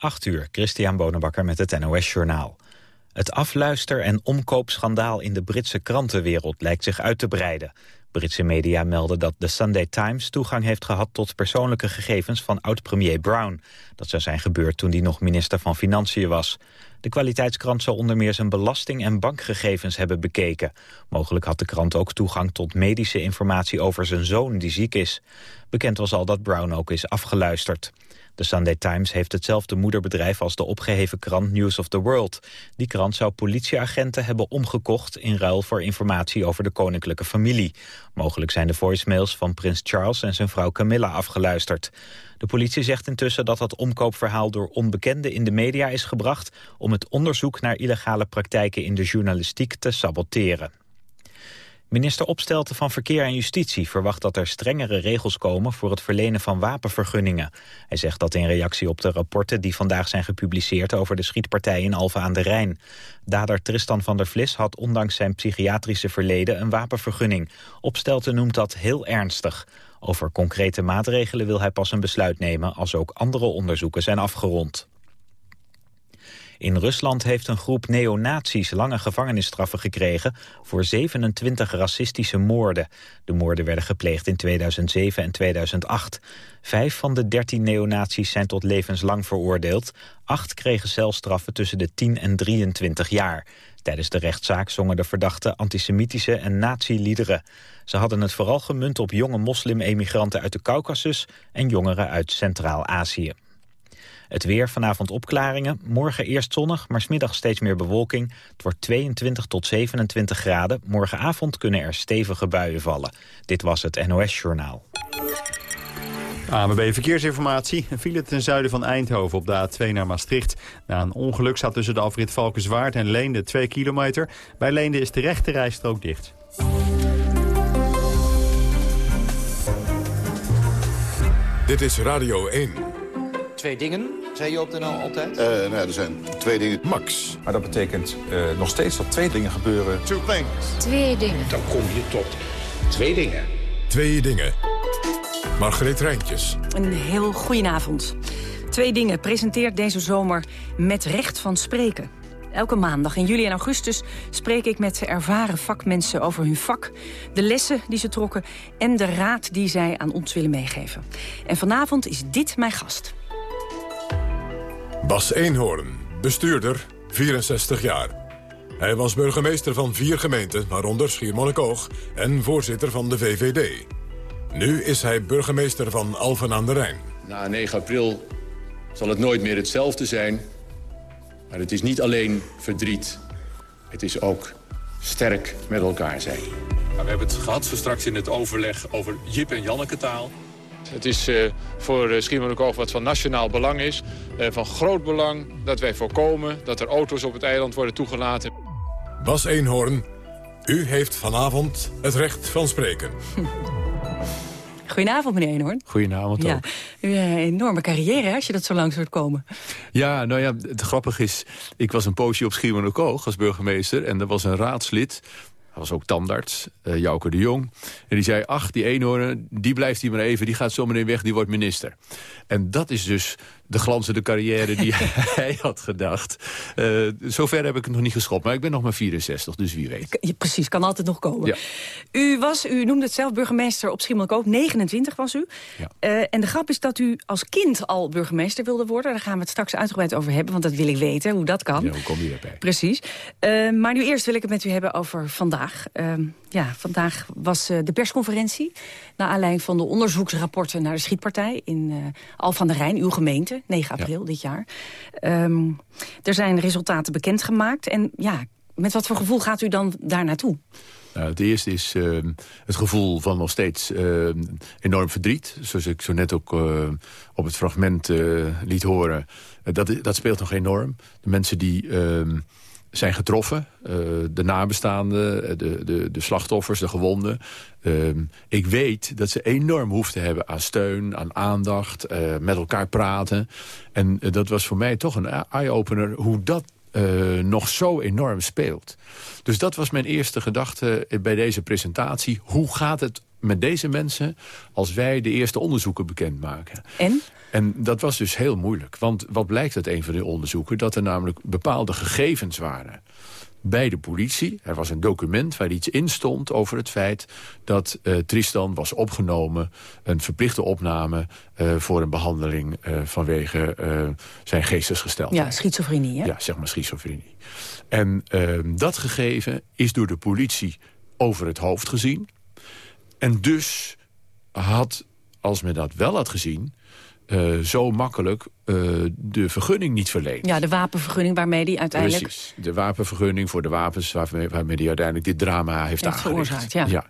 8 uur, Christian Bonenbakker met het NOS Journaal. Het afluister- en omkoopschandaal in de Britse krantenwereld lijkt zich uit te breiden. Britse media melden dat de Sunday Times toegang heeft gehad tot persoonlijke gegevens van oud-premier Brown. Dat zou zijn gebeurd toen hij nog minister van Financiën was. De kwaliteitskrant zou onder meer zijn belasting- en bankgegevens hebben bekeken. Mogelijk had de krant ook toegang tot medische informatie over zijn zoon die ziek is. Bekend was al dat Brown ook is afgeluisterd. De Sunday Times heeft hetzelfde moederbedrijf als de opgeheven krant News of the World. Die krant zou politieagenten hebben omgekocht in ruil voor informatie over de koninklijke familie. Mogelijk zijn de voicemails van prins Charles en zijn vrouw Camilla afgeluisterd. De politie zegt intussen dat dat omkoopverhaal door onbekenden in de media is gebracht om het onderzoek naar illegale praktijken in de journalistiek te saboteren. Minister Opstelten van Verkeer en Justitie verwacht dat er strengere regels komen voor het verlenen van wapenvergunningen. Hij zegt dat in reactie op de rapporten die vandaag zijn gepubliceerd over de schietpartij in Alphen aan de Rijn. Dader Tristan van der Vlis had ondanks zijn psychiatrische verleden een wapenvergunning. Opstelten noemt dat heel ernstig. Over concrete maatregelen wil hij pas een besluit nemen als ook andere onderzoeken zijn afgerond. In Rusland heeft een groep neonazies lange gevangenisstraffen gekregen voor 27 racistische moorden. De moorden werden gepleegd in 2007 en 2008. Vijf van de 13 neonazies zijn tot levenslang veroordeeld. Acht kregen celstraffen tussen de 10 en 23 jaar. Tijdens de rechtszaak zongen de verdachten antisemitische en nazi-liederen. Ze hadden het vooral gemunt op jonge moslim-emigranten uit de Caucasus en jongeren uit Centraal-Azië. Het weer, vanavond opklaringen. Morgen eerst zonnig, maar smiddag steeds meer bewolking. Het wordt 22 tot 27 graden. Morgenavond kunnen er stevige buien vallen. Dit was het NOS Journaal. AMB Verkeersinformatie. Een file ten zuiden van Eindhoven op de A2 naar Maastricht. Na een ongeluk staat tussen de afrit Valkenswaard en Leende 2 kilometer. Bij Leende is de rechte rijstrook dicht. Dit is Radio 1. Twee dingen, zei je op de NL altijd? Uh, nou, er zijn twee dingen. Max. Maar dat betekent uh, nog steeds dat twee dingen gebeuren. Two things. Twee dingen. Dan kom je tot twee dingen. Twee dingen. Margreet Rijntjes. Een heel goedenavond. Twee dingen presenteert deze zomer met recht van spreken. Elke maandag in juli en augustus spreek ik met ervaren vakmensen over hun vak... de lessen die ze trokken en de raad die zij aan ons willen meegeven. En vanavond is dit mijn gast. Bas Eenhoorn, bestuurder, 64 jaar. Hij was burgemeester van vier gemeenten, waaronder Schiermonnikoog... en voorzitter van de VVD. Nu is hij burgemeester van Alphen aan de Rijn. Na 9 april zal het nooit meer hetzelfde zijn. Maar het is niet alleen verdriet. Het is ook sterk met elkaar zijn. we hebben het gehad zo straks in het overleg over Jip en Janneke taal. Het is uh, voor uh, Schiermonnikoog wat van nationaal belang is. Uh, van groot belang dat wij voorkomen dat er auto's op het eiland worden toegelaten. Bas Eenhoorn, u heeft vanavond het recht van spreken. Goedenavond, meneer Eenhoorn. Goedenavond ja. ook. U een enorme carrière, hè, als je dat zo langs hoort komen. Ja, nou ja, het grappige is... ik was een poosje op Schiermonnikoog als burgemeester... en er was een raadslid hij was ook tandarts, uh, Jouke de Jong. En die zei, ach, die eenhoorn, die blijft hier maar even. Die gaat zometeen weg, die wordt minister. En dat is dus de glanzende carrière die hij had gedacht. Uh, zover heb ik het nog niet geschopt. Maar ik ben nog maar 64, dus wie weet. Ja, precies, kan altijd nog komen. Ja. U was, u noemde het zelf, burgemeester op Schiermonnikoog. 29 was u. Ja. Uh, en de grap is dat u als kind al burgemeester wilde worden. Daar gaan we het straks uitgebreid over hebben, want dat wil ik weten, hoe dat kan. Ja, hoe kom je erbij? Precies. Uh, maar nu eerst wil ik het met u hebben over vandaag. Uh, ja, vandaag was de persconferentie... naar aanleiding van de onderzoeksrapporten naar de schietpartij... in Al van der Rijn, uw gemeente, 9 april ja. dit jaar. Um, er zijn resultaten bekendgemaakt. En ja, met wat voor gevoel gaat u dan daar naartoe? Nou, het eerste is uh, het gevoel van nog steeds uh, enorm verdriet. Zoals ik zo net ook uh, op het fragment liet horen. dat, dat speelt nog enorm. De mensen die ehm, zijn getroffen. de nabestaanden, de, de, de slachtoffers, de gewonden. ik weet dat ze enorm behoefte hebben aan steun, aan aandacht. met elkaar praten. En dat was voor mij toch een eye-opener hoe dat nog zo enorm speelt. Dus dat was mijn eerste gedachte bij deze presentatie. Hoe gaat het met deze mensen als wij de eerste onderzoeken bekendmaken. En? En dat was dus heel moeilijk. Want wat blijkt uit een van de onderzoeken? Dat er namelijk bepaalde gegevens waren bij de politie. Er was een document waar iets in stond over het feit... dat uh, Tristan was opgenomen, een verplichte opname... Uh, voor een behandeling uh, vanwege zijn geestesgesteldheid. Ja, schizofrenie, hè? Ja, zeg maar schizofrenie. En ehm, dat gegeven is door de politie over het hoofd gezien. En dus had, als men dat wel had gezien... zo makkelijk uh, de vergunning niet verleend. Ja, de wapenvergunning waarmee die uiteindelijk... Precies, de wapenvergunning voor de wapens waarmee, waarmee hij uiteindelijk dit drama heeft, heeft veroorzaakt. Ja. ja.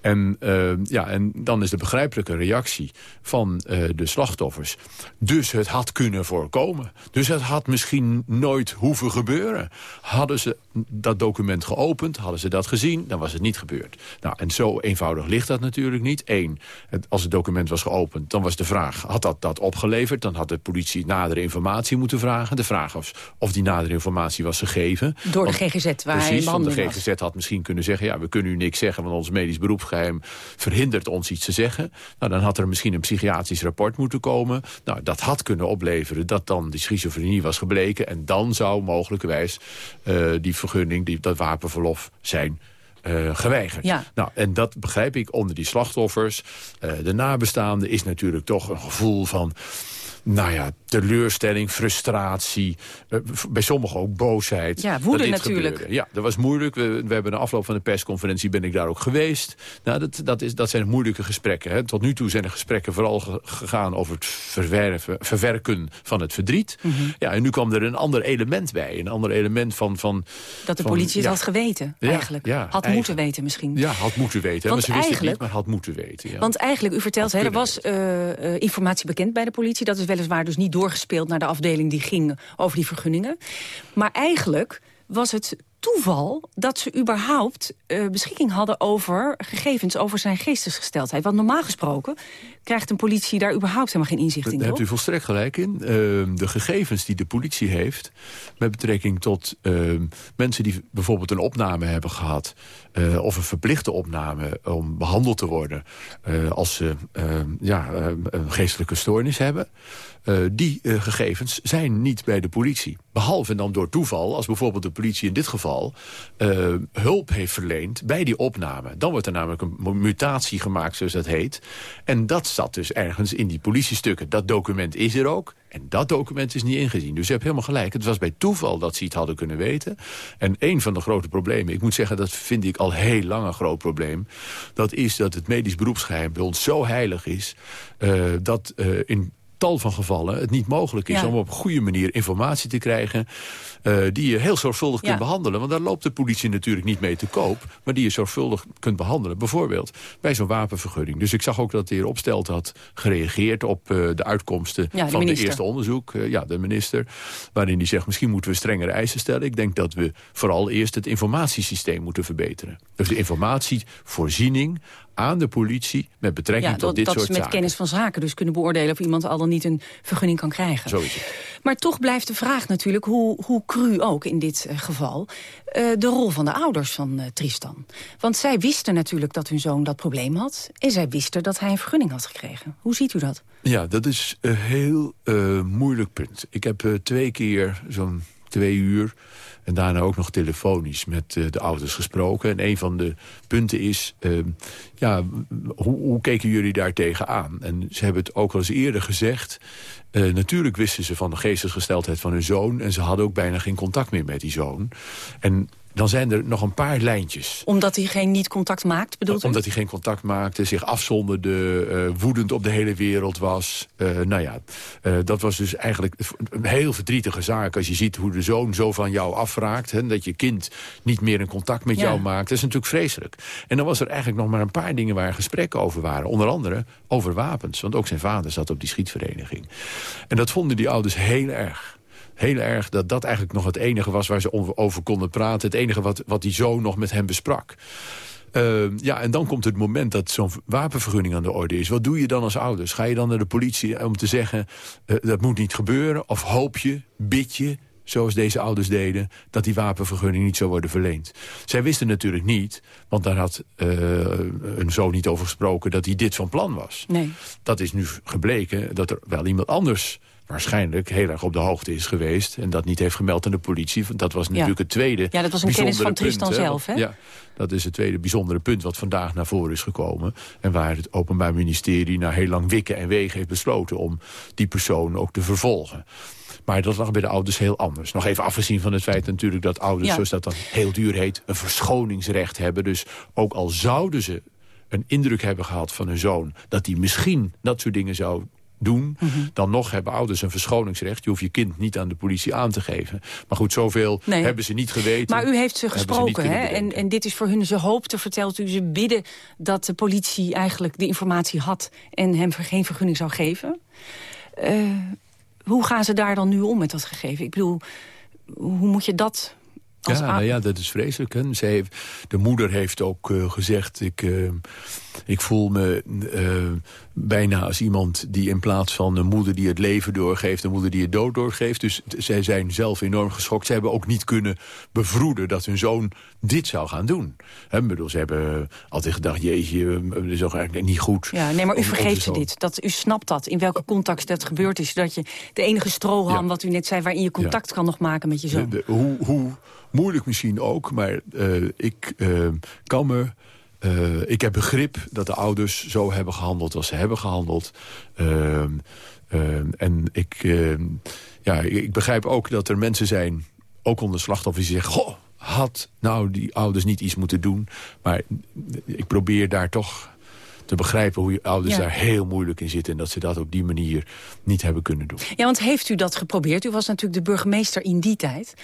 En, uh, ja, en dan is de begrijpelijke reactie van de slachtoffers. Dus het had kunnen voorkomen. Dus het had misschien nooit hoeven gebeuren. Hadden ze dat document geopend, hadden ze dat gezien, dan was het niet gebeurd. Nou, en zo eenvoudig ligt dat natuurlijk niet. Eén, het, als het document was geopend, dan was de vraag... had dat dat opgeleverd? Dan had de politie nadere informatie moeten vragen. De vraag of, of die nadere informatie was gegeven. Door de GGZ, waar precies, hij want de GGZ had misschien kunnen zeggen... ja, we kunnen u niks zeggen, want ons medisch beroepsgeheim verhindert ons iets te zeggen. Nou, dan had er misschien een psychiatrisch rapport moeten komen. Nou, dat had kunnen opleveren dat dan die schizofrenie was gebleken... en dan zou mogelijkerwijs uh, die vergunning, die, dat wapenverlof zijn uh, geweigerd. Ja. Nou, en dat begrijp ik onder die slachtoffers. Uh, de nabestaanden is natuurlijk toch een gevoel van nou ja, teleurstelling, frustratie. Eh, bij sommigen ook boosheid. Ja, woede natuurlijk. Gebeurde. Ja, dat was moeilijk. We, we hebben de afloop van de persconferentie ben ik daar ook geweest. Nou, dat, dat, is, dat zijn moeilijke gesprekken. Hè. Tot nu toe zijn de gesprekken vooral gegaan over het verwerven, verwerken van het verdriet. Mm -hmm. Ja, en nu kwam er een ander element bij. Een ander element van... van dat de van, politie het had geweten, ja, eigenlijk. Ja, had eigenlijk. moeten weten misschien. Ja, had moeten weten. Want maar ze wist het niet, eigenlijk- maar had moeten weten. Ja. Want eigenlijk, u vertelt, hè, er was eh, eh, informatie bekend bij de politie. Dat is weliswaar dus niet doorgespeeld naar de afdeling die ging over die vergunningen. Maar eigenlijk was het toeval dat ze überhaupt eh, beschikking hadden over gegevens over zijn geestesgesteldheid. Want normaal gesproken krijgt een politie daar überhaupt helemaal geen inzicht in. Daar hebt u volstrekt gelijk in. Uh, de gegevens die de politie heeft... met betrekking tot uh, mensen die bijvoorbeeld een opname hebben gehad... Uh, of een verplichte opname om behandeld te worden... als ze ja, een geestelijke stoornis hebben... die gegevens zijn niet bij de politie. Behalve dan door toeval, als bijvoorbeeld de politie in dit geval... hulp heeft verleend bij die opname. Dan wordt er namelijk een mutatie gemaakt, zoals dat heet. En dat zat dus ergens in die politiestukken. Dat document is er ook. En dat document is niet ingezien. Dus je hebt helemaal gelijk. Het was bij toeval dat ze iets hadden kunnen weten. En een van de grote problemen, ik moet zeggen... dat vind ik al heel lang een groot probleem... dat is dat het medisch beroepsgeheim bij ons zo heilig is... Uh, dat uh, in tal van gevallen het niet mogelijk is... Ja. om op een goede manier informatie te krijgen... Uh, die je heel zorgvuldig Ja. kunt behandelen. Want daar loopt de politie natuurlijk niet mee te koop... maar die je zorgvuldig kunt behandelen. Bijvoorbeeld bij zo'n wapenvergunning. Dus ik zag ook dat de heer Opstelt had gereageerd... op uh, de uitkomsten Ja, de van minister. de eerste onderzoek. Uh, ja, de minister. Waarin hij zegt, misschien moeten we strengere eisen stellen. Ik denk dat we vooral eerst het informatiesysteem moeten verbeteren. Dus de informatievoorziening aan de politie... met betrekking Ja, tot dat, dit dat soort ze met zaken. kennis van zaken dus kunnen beoordelen... of iemand al dan niet een vergunning kan krijgen. Zo is het. Maar toch blijft de vraag natuurlijk, hoe, hoe cru ook in dit eh, geval... eh, de rol van de ouders van eh, Tristan. Want zij wisten natuurlijk dat hun zoon dat probleem had... en zij wisten dat hij een vergunning had gekregen. Hoe ziet u dat? Ja, dat is een heel uh, moeilijk punt. Ik heb uh, twee keer zo'n twee uur... en daarna ook nog telefonisch met uh, de ouders gesproken. En een van de punten is... ja, hoe, keken jullie daar tegenaan? En ze hebben het ook al eens eerder gezegd... Uh, natuurlijk wisten ze van de geestesgesteldheid van hun zoon... en ze hadden ook bijna geen contact meer met die zoon. En dan zijn er nog een paar lijntjes. Omdat hij geen niet-contact maakt, bedoelt u? Omdat hij geen contact maakte, zich afzonderde... Uh, woedend op de hele wereld was. Uh, nou ja, dat was dus eigenlijk een heel verdrietige zaak... als je ziet hoe de zoon zo van jou afraakt... Hè, dat je kind niet meer een contact met Ja. jou maakt. Dat is natuurlijk vreselijk. En dan was er eigenlijk nog maar een paar dingen... waar gesprekken over waren. Onder andere over wapens. Want ook zijn vader zat op die schietvereniging. En dat vonden die ouders heel erg heel erg dat dat eigenlijk nog het enige was waar ze over konden praten. Het enige wat, wat die zoon nog met hem besprak. Uh, ja, en dan komt het moment dat zo'n wapenvergunning aan de orde is. Wat doe je dan als ouders? Ga je dan naar de politie om te zeggen... Uh, dat moet niet gebeuren? Of hoop je, bid je, zoals deze ouders deden... dat die wapenvergunning niet zou worden verleend. Zij wisten natuurlijk niet, want daar had uh, een zoon niet over gesproken... dat hij dit van plan was. Nee. Dat is nu gebleken dat er wel iemand anders waarschijnlijk heel erg op de hoogte is geweest... en dat niet heeft gemeld aan de politie. Dat was natuurlijk het tweede Ja, dat was een kennis van Tristan punt, zelf, hè? Ja, dat is het tweede bijzondere punt wat vandaag naar voren is gekomen. En waar het Openbaar Ministerie na heel lang wikken en wegen heeft besloten... om die persoon ook te vervolgen. Maar dat lag bij de ouders heel anders. Nog even afgezien van het feit natuurlijk dat ouders, Ja. zoals dat dan heel duur heet... een verschoningsrecht hebben. Dus ook al zouden ze een indruk hebben gehad van hun zoon... dat hij misschien dat soort dingen zou doen... Mhm. dan nog hebben ouders een verschoningsrecht. Je hoeft je kind niet aan de politie aan te geven. Maar goed, zoveel Nee. hebben ze niet geweten. Maar u heeft ze gesproken, hè? En, en dit is voor hun, ze hoopten, vertelt u, ze bidden dat de politie eigenlijk de informatie had en hem geen vergunning zou geven. Eh, hoe gaan ze daar dan nu om met dat gegeven? Ik bedoel, hoe moet je dat Ja, nou ja, dat is vreselijk. Hè? Zij heeft, de moeder heeft ook eh, gezegd... Ik, eh, ik voel me bijna als iemand die in plaats van een moeder die het leven doorgeeft... een moeder die het dood doorgeeft. Dus zij zijn zelf enorm geschokt. Ze hebben ook niet kunnen bevroeden dat hun zoon dit zou gaan doen. Ik bedoel, ze hebben altijd gedacht, jeetje, dat is ook eigenlijk niet goed. Ja, nee, maar u om vergeeft ze dit. Dat, u snapt dat, in welke context dat gebeurd is. Dat je de enige strohalm, Ja. wat u net zei... waarin je contact kan nog maken met je zoon. De- de- hoe, hoe moeilijk misschien ook, maar eh, ik eh, kan me... eh, ik heb begrip dat de ouders zo hebben gehandeld als ze hebben gehandeld. Ehm, ehm, en ik, ehm, ja, ik begrijp ook dat er mensen zijn, ook onder slachtoffers, die zeggen... Goh, had nou die ouders niet iets moeten doen. Maar ik probeer daar toch te begrijpen hoe je ouders Ja. daar heel moeilijk in zitten... en dat ze dat op die manier niet hebben kunnen doen. Ja, want heeft u dat geprobeerd? U was natuurlijk de burgemeester in die tijd.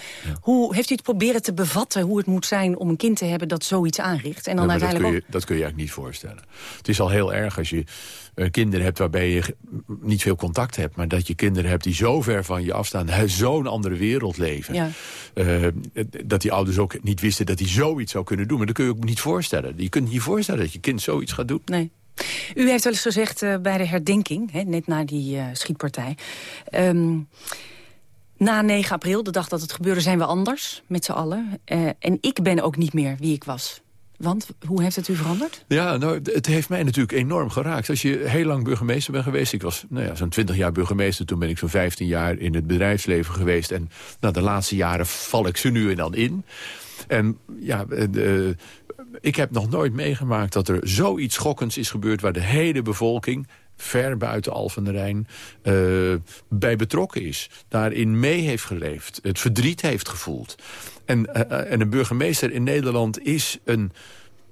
Hoe heeft u het proberen te bevatten hoe het moet zijn om een kind te hebben dat zoiets aanricht? En dan Ja, maar dat, kun uiteindelijk je, dat kun je eigenlijk niet voorstellen. Het is al heel erg als je eh, kinderen hebt waarbij je niet veel contact hebt... maar dat je kinderen hebt die zo ver van je afstaan... zo'n andere wereld leven. Ja. Eh, dat die ouders ook niet wisten dat hij zoiets zou kunnen doen. Maar dat kun je ook niet voorstellen. Je kunt niet voorstellen dat je kind zoiets gaat doen. Nee. U heeft wel eens gezegd eh, bij de herdenking, hè, net na die schietpartij... ehm, na 9 april, de dag dat het gebeurde, zijn we anders met z'n allen. En ik ben ook niet meer wie ik was. Want hoe heeft het u veranderd? Ja, nou, het heeft mij natuurlijk enorm geraakt. Als je heel lang burgemeester bent geweest... ik was nou ja, zo'n 20 jaar burgemeester... toen ben ik zo'n 15 jaar in het bedrijfsleven geweest... en nou, de laatste jaren val ik ze nu en dan in. En ja, eh, de- ik heb nog nooit meegemaakt dat er zoiets schokkends is gebeurd... waar de hele bevolking ver buiten Al van de Rijn eh, bij betrokken is. Daarin mee heeft geleefd, het verdriet heeft gevoeld. En, eh, eh, en een burgemeester in Nederland is een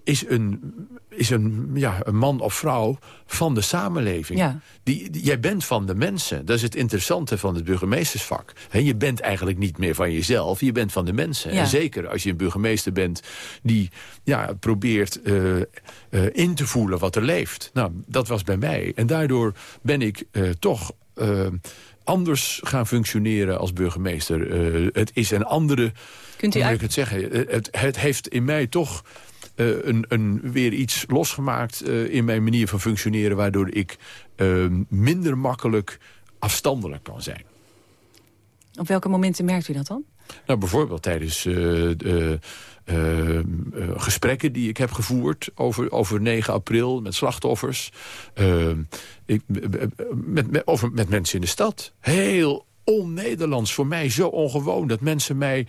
is een, is een, ja, een man of vrouw van de samenleving. Ja. Die, die- jij bent van de mensen. Dat is het interessante van het burgemeestersvak. He, je bent eigenlijk niet meer van jezelf, je bent van de mensen. Ja. En zeker als je een burgemeester bent die ja, probeert eh, eh, in te voelen wat er leeft. Nou, dat was bij mij. En daardoor ben ik eh, toch... anders gaan functioneren als burgemeester. Het is een andere... Kunt u uit- ik het zeggen? Het, het heeft in mij toch een, een, weer iets losgemaakt eh, in mijn manier van functioneren... waardoor ik eh, minder makkelijk afstandelijk kan zijn. Op welke momenten merkt u dat dan? Nou, bijvoorbeeld tijdens eh, de, eh, eh, gesprekken die ik heb gevoerd over, over 9 april met slachtoffers. Eh, ik, met, met, over, met mensen in de stad. Heel on-Nederlands. Voor mij zo ongewoon dat mensen mij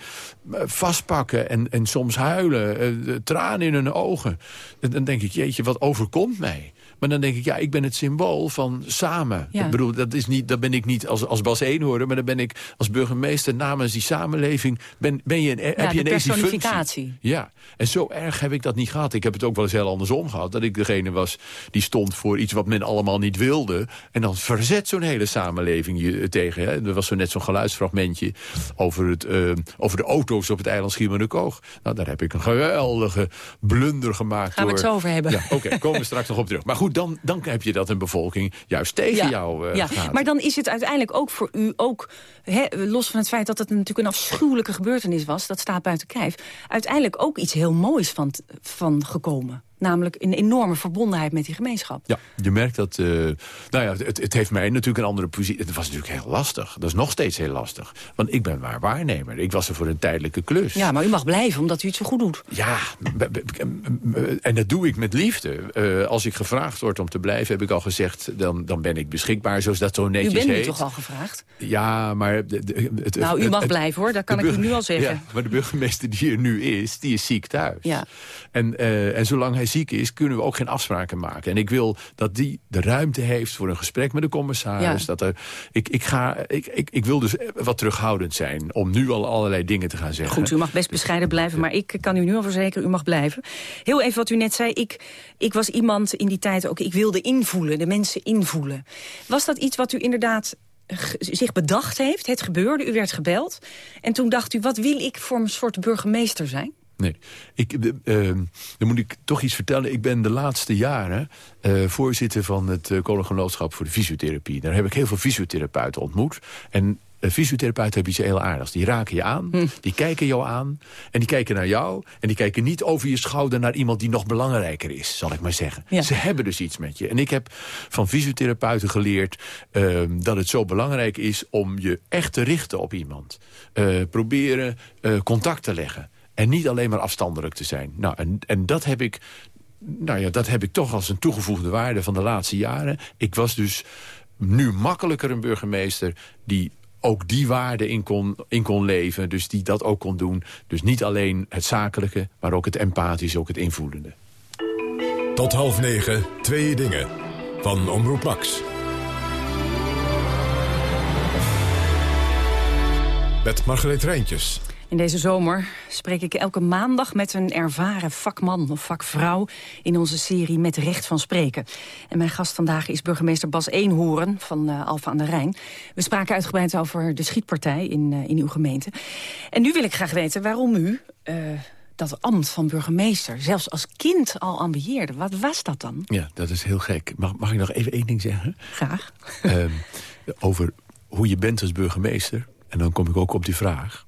eh, vastpakken en, en soms huilen. eh, tranen in hun ogen. En dan denk ik, jeetje, wat overkomt mij? Maar dan denk ik, ja, ik ben het symbool van samen. Ja. Ik bedoel, dat, is niet, dat ben ik niet als, als Bas Eenhoorn... maar dan ben ik als burgemeester namens die samenleving... Ben, ben je een, heb je functie. personificatie. Ja, en zo erg heb ik dat niet gehad. Ik heb het ook wel eens heel andersom gehad. Dat ik degene was die stond voor iets wat men allemaal niet wilde. En dan verzet zo'n hele samenleving je tegen. Hè. Er was zo net zo'n geluidsfragmentje over, het, eh, over de auto's op het eiland Schiermonnikoog. Nou, daar heb ik een geweldige blunder gemaakt. Gaan we door... het zo over hebben. Ja, Oké, komen we straks nog op terug. Maar goed, dan, dan heb je dat een bevolking juist tegen jou eh ja. gaat. Maar dan is het uiteindelijk ook voor u, ook, los van het feit dat het natuurlijk een afschuwelijke gebeurtenis was, dat staat buiten kijf, uiteindelijk ook iets heel moois van, van gekomen. Namelijk een enorme verbondenheid met die gemeenschap. Ja, je merkt dat... Uh, nou ja, het, het, heeft mij natuurlijk een andere positie... Het was natuurlijk heel lastig. Dat is nog steeds heel lastig. Want ik ben maar waarnemer. Ik was er voor een tijdelijke klus. Ja, maar u mag blijven omdat u het zo goed doet. Ja, en dat doe ik met liefde. Uh, als ik gevraagd word om te blijven, heb ik al gezegd... dan, dan ben ik beschikbaar, zoals dat zo netjes heet. U bent nu toch al gevraagd? Ja, maar... De, de, het, nou, u mag blijven hoor, dat kan ik u nu al zeggen. Ja, maar de burgemeester die er nu is, die is ziek thuis. Ja. En, uh, en zolang hij ziek is, kunnen we ook geen afspraken maken. En ik wil dat die de ruimte heeft voor een gesprek met de commissaris. Ja. Dat er, ik, ik, ga, ik, ik, ik wil dus wat terughoudend zijn om nu al allerlei dingen te gaan zeggen. Goed, u mag best bescheiden blijven, maar ik kan u nu al verzekeren, u mag blijven. Heel even wat u net zei, ik, ik was iemand in die tijd ook, ik wilde invoelen, de mensen invoelen. Was dat iets wat u inderdaad zich bedacht heeft? Het gebeurde, u werd gebeld. En toen dacht u, wat wil ik voor een soort burgemeester zijn? Nee, ik, uh, dan moet ik toch iets vertellen. Ik ben de laatste jaren uh, voorzitter van het uh, Koninklijke voor de Fysiotherapie. Daar heb ik heel veel fysiotherapeuten ontmoet. En fysiotherapeuten hebben iets heel aardigs. Die raken je aan, hm. die kijken jou aan... en die kijken naar jou... en die kijken niet over je schouder naar iemand die nog belangrijker is... zal ik maar zeggen. Ja. Ze hebben dus iets met je. En ik heb van fysiotherapeuten geleerd... Uh, dat het zo belangrijk is om je echt te richten op iemand. Uh, proberen uh, contact te leggen. En niet alleen maar afstandelijk te zijn. Nou, en, en dat heb ik... Nou ja, dat heb ik toch als een toegevoegde waarde van de laatste jaren. Ik was dus nu makkelijker een burgemeester die ook die waarde in kon, in kon leven. Dus die dat ook kon doen. Dus niet alleen het zakelijke, maar ook het empathische, ook het invoelende. Tot half negen, twee dingen. Van Omroep Max. Met Margreet Rijntjes. In deze zomer spreek ik elke maandag met een ervaren vakman of vakvrouw... in onze serie Met Recht van Spreken. En mijn gast vandaag is burgemeester Bas Eenhoorn van uh, Alfa aan de Rijn. We spraken uitgebreid over de schietpartij in, uh, in uw gemeente. En nu wil ik graag weten waarom u... Uh, dat ambt van burgemeester, zelfs als kind al ambieerde. Wat was dat dan? Ja, dat is heel gek. Mag, mag ik nog even één ding zeggen? Graag. Um, over hoe je bent als burgemeester. En dan kom ik ook op die vraag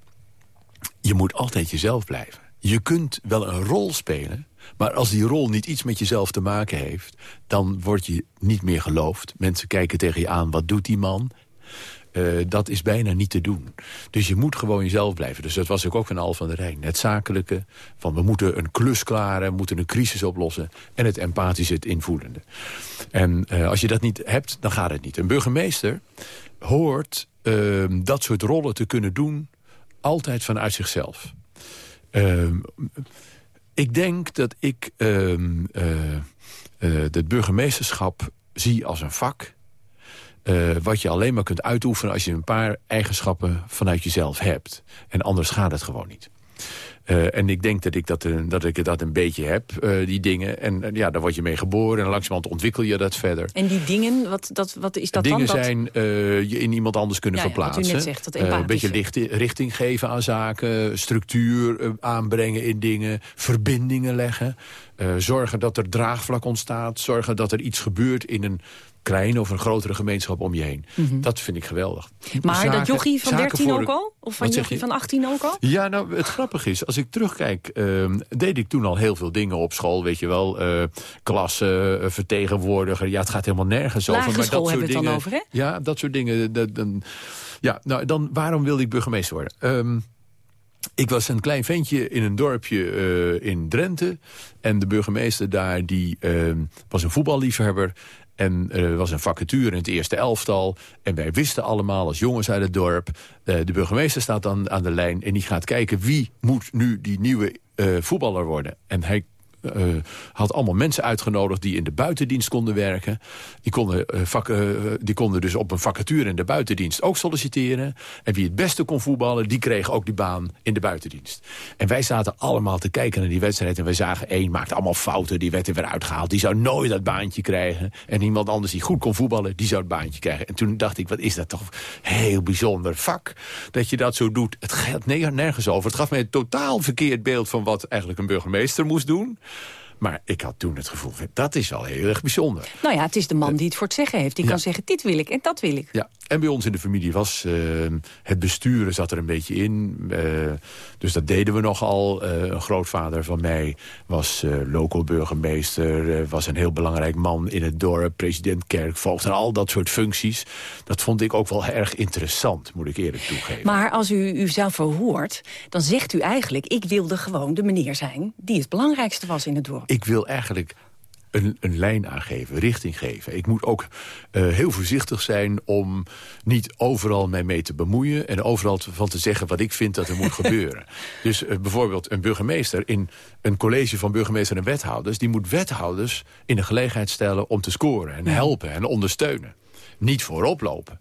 je moet altijd jezelf blijven. Je kunt wel een rol spelen, maar als die rol niet iets met jezelf te maken heeft... dan word je niet meer geloofd. Mensen kijken tegen je aan, wat doet die man? Uh, dat is bijna niet te doen. Dus je moet gewoon jezelf blijven. Dus dat was ik ook van Al van der Rijn. Het zakelijke, van we moeten een klus klaren... we moeten een crisis oplossen. En het empathische, het invoelende. En uh, als je dat niet hebt, dan gaat het niet. Een burgemeester hoort uh, dat soort rollen te kunnen doen altijd vanuit zichzelf. Uh, ik denk dat ik uh, uh, het burgemeesterschap zie als een vak... Uh, wat je alleen maar kunt uitoefenen als je een paar eigenschappen vanuit jezelf hebt. En anders gaat het gewoon niet. Uh, en ik denk dat ik dat, dat ik dat een beetje heb, uh, die dingen. En uh, ja, daar word je mee geboren en langzamerhand ontwikkel je dat verder. En die dingen, wat, dat, wat is dat dingen dan? Dingen zijn je in iemand anders kunnen ja, verplaatsen. Ja, wat u net zegt, dat een beetje licht, richting geven aan zaken, structuur aanbrengen in dingen, verbindingen leggen. zorgen dat er draagvlak ontstaat, zorgen dat er iets gebeurt in een kleine of een grotere gemeenschap om je heen. Mm -hmm. Dat vind ik geweldig. Maar zaken, dat jochie van 13 ook al? Of van jochie van 18 ook al? Ja, nou, het grappige is, als ik terugkijk... Uh, deed ik toen al heel veel dingen op school, weet je wel. Uh, klasse, uh, vertegenwoordiger. Ja, het gaat helemaal nergens Lage over. Maar school dat soort hebben dingen, het dan over, hè? Ja, dat soort dingen. Dat, dan, ja, nou, dan, waarom wilde ik burgemeester worden? Um, ik was een klein ventje in een dorpje uh, in Drenthe. En de burgemeester daar die, uh, was een voetballiefhebber. En er was een vacature in het eerste elftal. En wij wisten allemaal als jongens uit het dorp... Uh, de burgemeester staat dan aan de lijn... en die gaat kijken wie moet nu die nieuwe uh, voetballer worden. En hij uh, had allemaal mensen uitgenodigd die in de buitendienst konden werken. Die konden, uh, vak, uh, die konden dus op een vacature in de buitendienst ook solliciteren. En wie het beste kon voetballen, die kreeg ook die baan in de buitendienst. En wij zaten allemaal te kijken naar die wedstrijd. En wij zagen één maakte allemaal fouten, die werd er weer uitgehaald. Die zou nooit dat baantje krijgen. En iemand anders die goed kon voetballen, die zou het baantje krijgen. En toen dacht ik, wat is dat toch heel bijzonder vak. Dat je dat zo doet. Het geldt nergens over. Het gaf mij een totaal verkeerd beeld van wat eigenlijk een burgemeester moest doen. Maar ik had toen het gevoel, dat is wel heel erg bijzonder. Nou ja, het is de man die het voor het zeggen heeft. Die kan zeggen, dit wil ik en dat wil ik. Ja, en bij ons in de familie was uh, het besturen zat er een beetje in. Uh, dus dat deden we nogal. Uh, een grootvader van mij was local burgemeester. was een heel belangrijk man in het dorp. President kerkvoogd en al dat soort functies. Dat vond ik ook wel erg interessant, moet ik eerlijk toegeven. Maar als u uzelf verhoort, dan zegt u eigenlijk... ik wilde gewoon de meneer zijn die het belangrijkste was in het dorp. Ik wil eigenlijk een, een lijn aangeven, richting geven. Ik moet ook uh, heel voorzichtig zijn om niet overal mij mee te bemoeien... en overal van te zeggen wat ik vind dat er moet gebeuren. Dus uh, bijvoorbeeld een burgemeester in een college van burgemeester en wethouders... die moet wethouders in de gelegenheid stellen om te scoren en helpen en ondersteunen. Niet voorop lopen.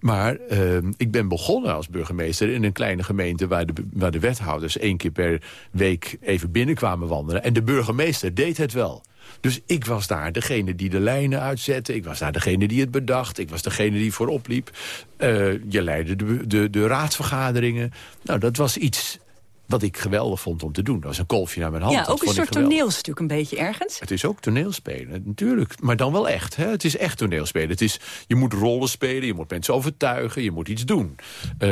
Maar uh, ik ben begonnen als burgemeester in een kleine gemeente... Waar de, waar de wethouders één keer per week even binnenkwamen wandelen. En de burgemeester deed het wel. Dus ik was daar degene die de lijnen uitzette. Ik was daar degene die het bedacht. Ik was degene die voorop liep. Uh, je leidde de, de, de raadsvergaderingen. Nou, dat was iets wat ik geweldig vond om te doen. Dat was een kolfje naar mijn hand. Ja, ook een soort toneelstuk een beetje ergens. Het is ook toneelspelen, natuurlijk. Maar dan wel echt. Hè? Het is echt toneelspelen. Het is, je moet rollen spelen, je moet mensen overtuigen, je moet iets doen. Uh,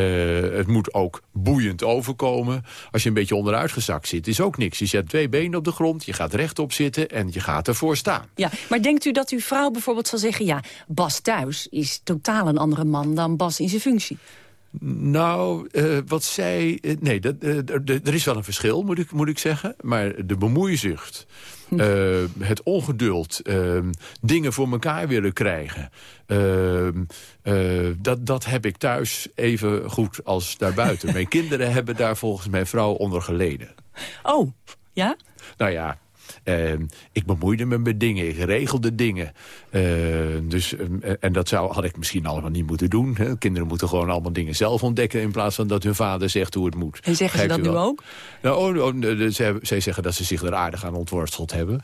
het moet ook boeiend overkomen. Als je een beetje onderuit gezakt zit, is ook niks. Je zet twee benen op de grond, je gaat rechtop zitten en je gaat ervoor staan. Ja, maar denkt u dat uw vrouw bijvoorbeeld zal zeggen... ja, Bas thuis is totaal een andere man dan Bas in zijn functie? Nou, uh, wat zij... Uh, nee, dat, uh, er is wel een verschil, moet ik, moet ik zeggen. Maar de bemoeizucht, het ongeduld... Dingen voor elkaar willen krijgen... Dat, dat heb ik thuis even goed als daarbuiten. mijn kinderen hebben daar volgens mijn vrouw onder geleden. Oh, ja? Nou ja, uh, ik bemoeide me met dingen, ik regelde dingen. Uh, dus, um, en dat zou, had ik misschien allemaal niet moeten doen. Hè. Kinderen moeten gewoon allemaal dingen zelf ontdekken... in plaats van dat hun vader zegt hoe het moet. En zeggen ze dat nu ook? Nou, oh, oh, zij, zij zeggen dat ze zich er aardig aan ontworsteld hebben.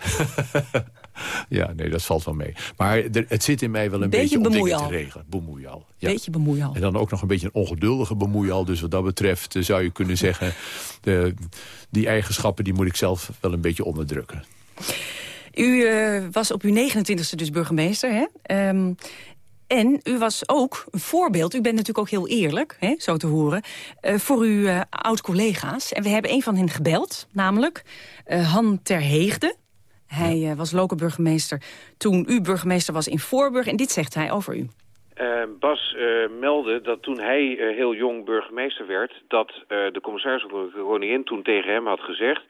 ja, nee, dat valt wel mee. Maar er, het zit in mij wel een beetje, beetje om dingen te regelen. Bemoeial. Ja. Beetje bemoeial. En dan ook nog een beetje een ongeduldige bemoeial. Dus wat dat betreft uh, zou je kunnen zeggen... De, die eigenschappen die moet ik zelf wel een beetje onderdrukken. U uh, was op uw 29e dus burgemeester, hè? Um, en u was ook een voorbeeld, u bent natuurlijk ook heel eerlijk, hè, zo te horen... Uh, voor uw uh, oud-collega's. En we hebben een van hen gebeld, namelijk Han Terheegde. Hij ja. was lokale burgemeester toen u burgemeester was in Voorburg. En dit zegt hij over u. Uh, Bas uh, meldde dat toen hij uh, heel jong burgemeester werd... dat de commissaris van de koningin toen tegen hem had gezegd...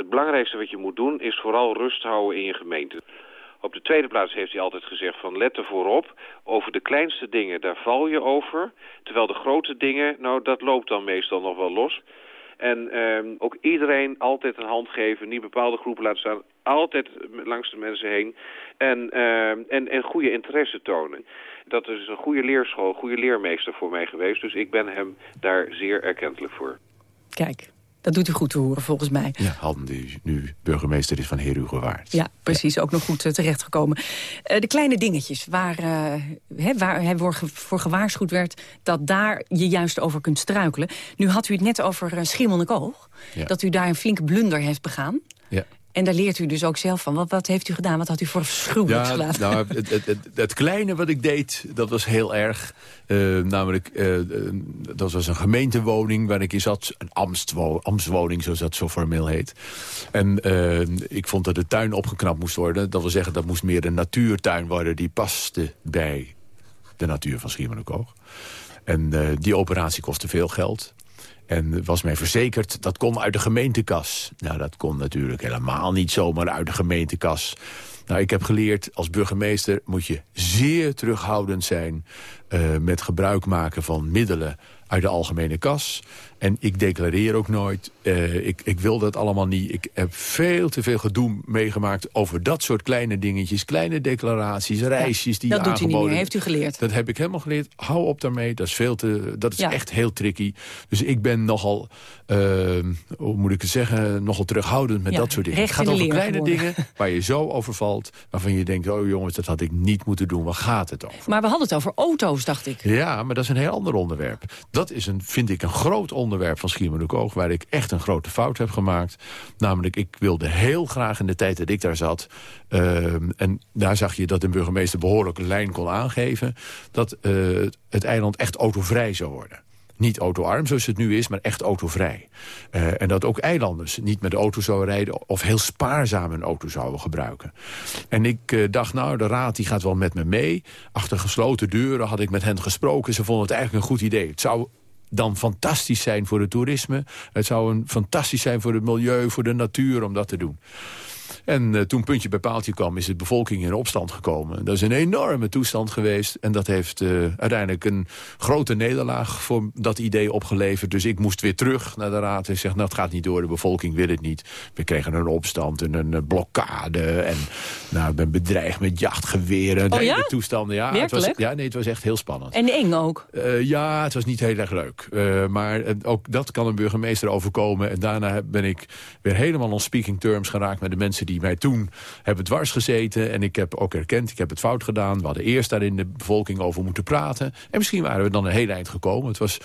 het belangrijkste wat je moet doen is vooral rust houden in je gemeente. Op de tweede plaats heeft hij altijd gezegd van let er voorop. Over de kleinste dingen, daar val je over. Terwijl de grote dingen, nou dat loopt dan meestal nog wel los. En um, ook iedereen altijd een hand geven, niet bepaalde groepen laten staan. Altijd langs de mensen heen. En, uh, en, en goede interesse tonen. Dat is een goede leerschool, goede leermeester voor mij geweest. Dus ik ben hem daar zeer erkentelijk voor. Kijk, dat doet u goed te horen, volgens mij. Ja, Han, die nu burgemeester is van Herugewaard. Ja, precies, ook nog goed uh, terechtgekomen. Uh, de kleine dingetjes waar, uh, he, waar hij voor, gewaarschuwd werd... dat daar je juist over kunt struikelen. Nu had u het net over Schiermonnikoog. Ja. Dat u daar een flinke blunder heeft begaan. Ja. En daar leert u dus ook zelf van. Wat, wat heeft u gedaan? Wat had u voor verschuwelijk ja, gedaan? Nou, het, het, het, het, kleine wat ik deed, dat was heel erg. Uh, namelijk, uh, dat was een gemeentewoning waar ik in zat. Een ambtswo ambtswoning, zoals dat zo formeel heet. En uh, ik vond dat de tuin opgeknapt moest worden. Dat wil zeggen, dat moest meer een natuurtuin worden... die paste bij de natuur van Schiermonnikoog. En die operatie kostte veel geld. En was mij verzekerd, dat kon uit de gemeentekas. Nou, dat kon natuurlijk helemaal niet zomaar uit de gemeentekas. Nou, ik heb geleerd, als burgemeester moet je zeer terughoudend zijn... Uh, met gebruik maken van middelen uit de algemene kas. En ik declareer ook nooit. Uh, ik, ik wil dat allemaal niet. Ik heb veel te veel gedoe meegemaakt over dat soort kleine dingetjes. Kleine declaraties, reisjes die dat je doet u niet meer, heeft u geleerd. Dat heb ik helemaal geleerd. Hou op daarmee. Dat is, veel te, dat is ja. echt heel tricky. Dus ik ben nogal, uh, hoe moet ik het zeggen, nogal terughoudend met ja, dat soort dingen. Het gaat over kleine geworden. dingen waar je zo over valt. Waarvan je denkt, oh jongens, dat had ik niet moeten doen. Waar gaat het over? Maar we hadden het over auto's auto's, dacht ik. Ja, maar dat is een heel ander onderwerp. Dat is, een, vind ik, een groot onderwerp van Schiermonnikoog... waar ik echt een grote fout heb gemaakt. Namelijk, ik wilde heel graag in de tijd dat ik daar zat... Ehm, en daar zag je dat de burgemeester behoorlijk een lijn kon aangeven... dat uh, het eiland echt autovrij zou worden. Niet autoarm zoals het nu is, maar echt autovrij. Uh, en dat ook eilanders niet met de auto zouden rijden... of heel spaarzaam een auto zouden gebruiken. En ik dacht, nou, de raad die gaat wel met me mee. Achter gesloten deuren had ik met hen gesproken. Ze vonden het eigenlijk een goed idee. Het zou dan fantastisch zijn voor het toerisme. Het zou een fantastisch zijn voor het milieu, voor de natuur om dat te doen. En uh, toen puntje bij paaltje kwam, is de bevolking in opstand gekomen. Dat is een enorme toestand geweest. En dat heeft uh, uiteindelijk een grote nederlaag voor dat idee opgeleverd. Dus ik moest weer terug naar de raad en zeg, nou, het gaat niet door. De bevolking wil het niet. We kregen een opstand en een blokkade. En nou, ik ben bedreigd met jachtgeweren. Oh, ja? toestanden. Ja, het was, ja, nee, het was echt heel spannend. En eng ook? Uh, ja, het was niet heel erg leuk. maar ook dat kan een burgemeester overkomen. En daarna ben ik weer helemaal on speaking terms geraakt met de mensen die mij toen hebben dwars gezeten. En ik heb ook erkend, ik heb het fout gedaan. We hadden eerst daar in de bevolking over moeten praten. En misschien waren we dan een heel eind gekomen. Het was...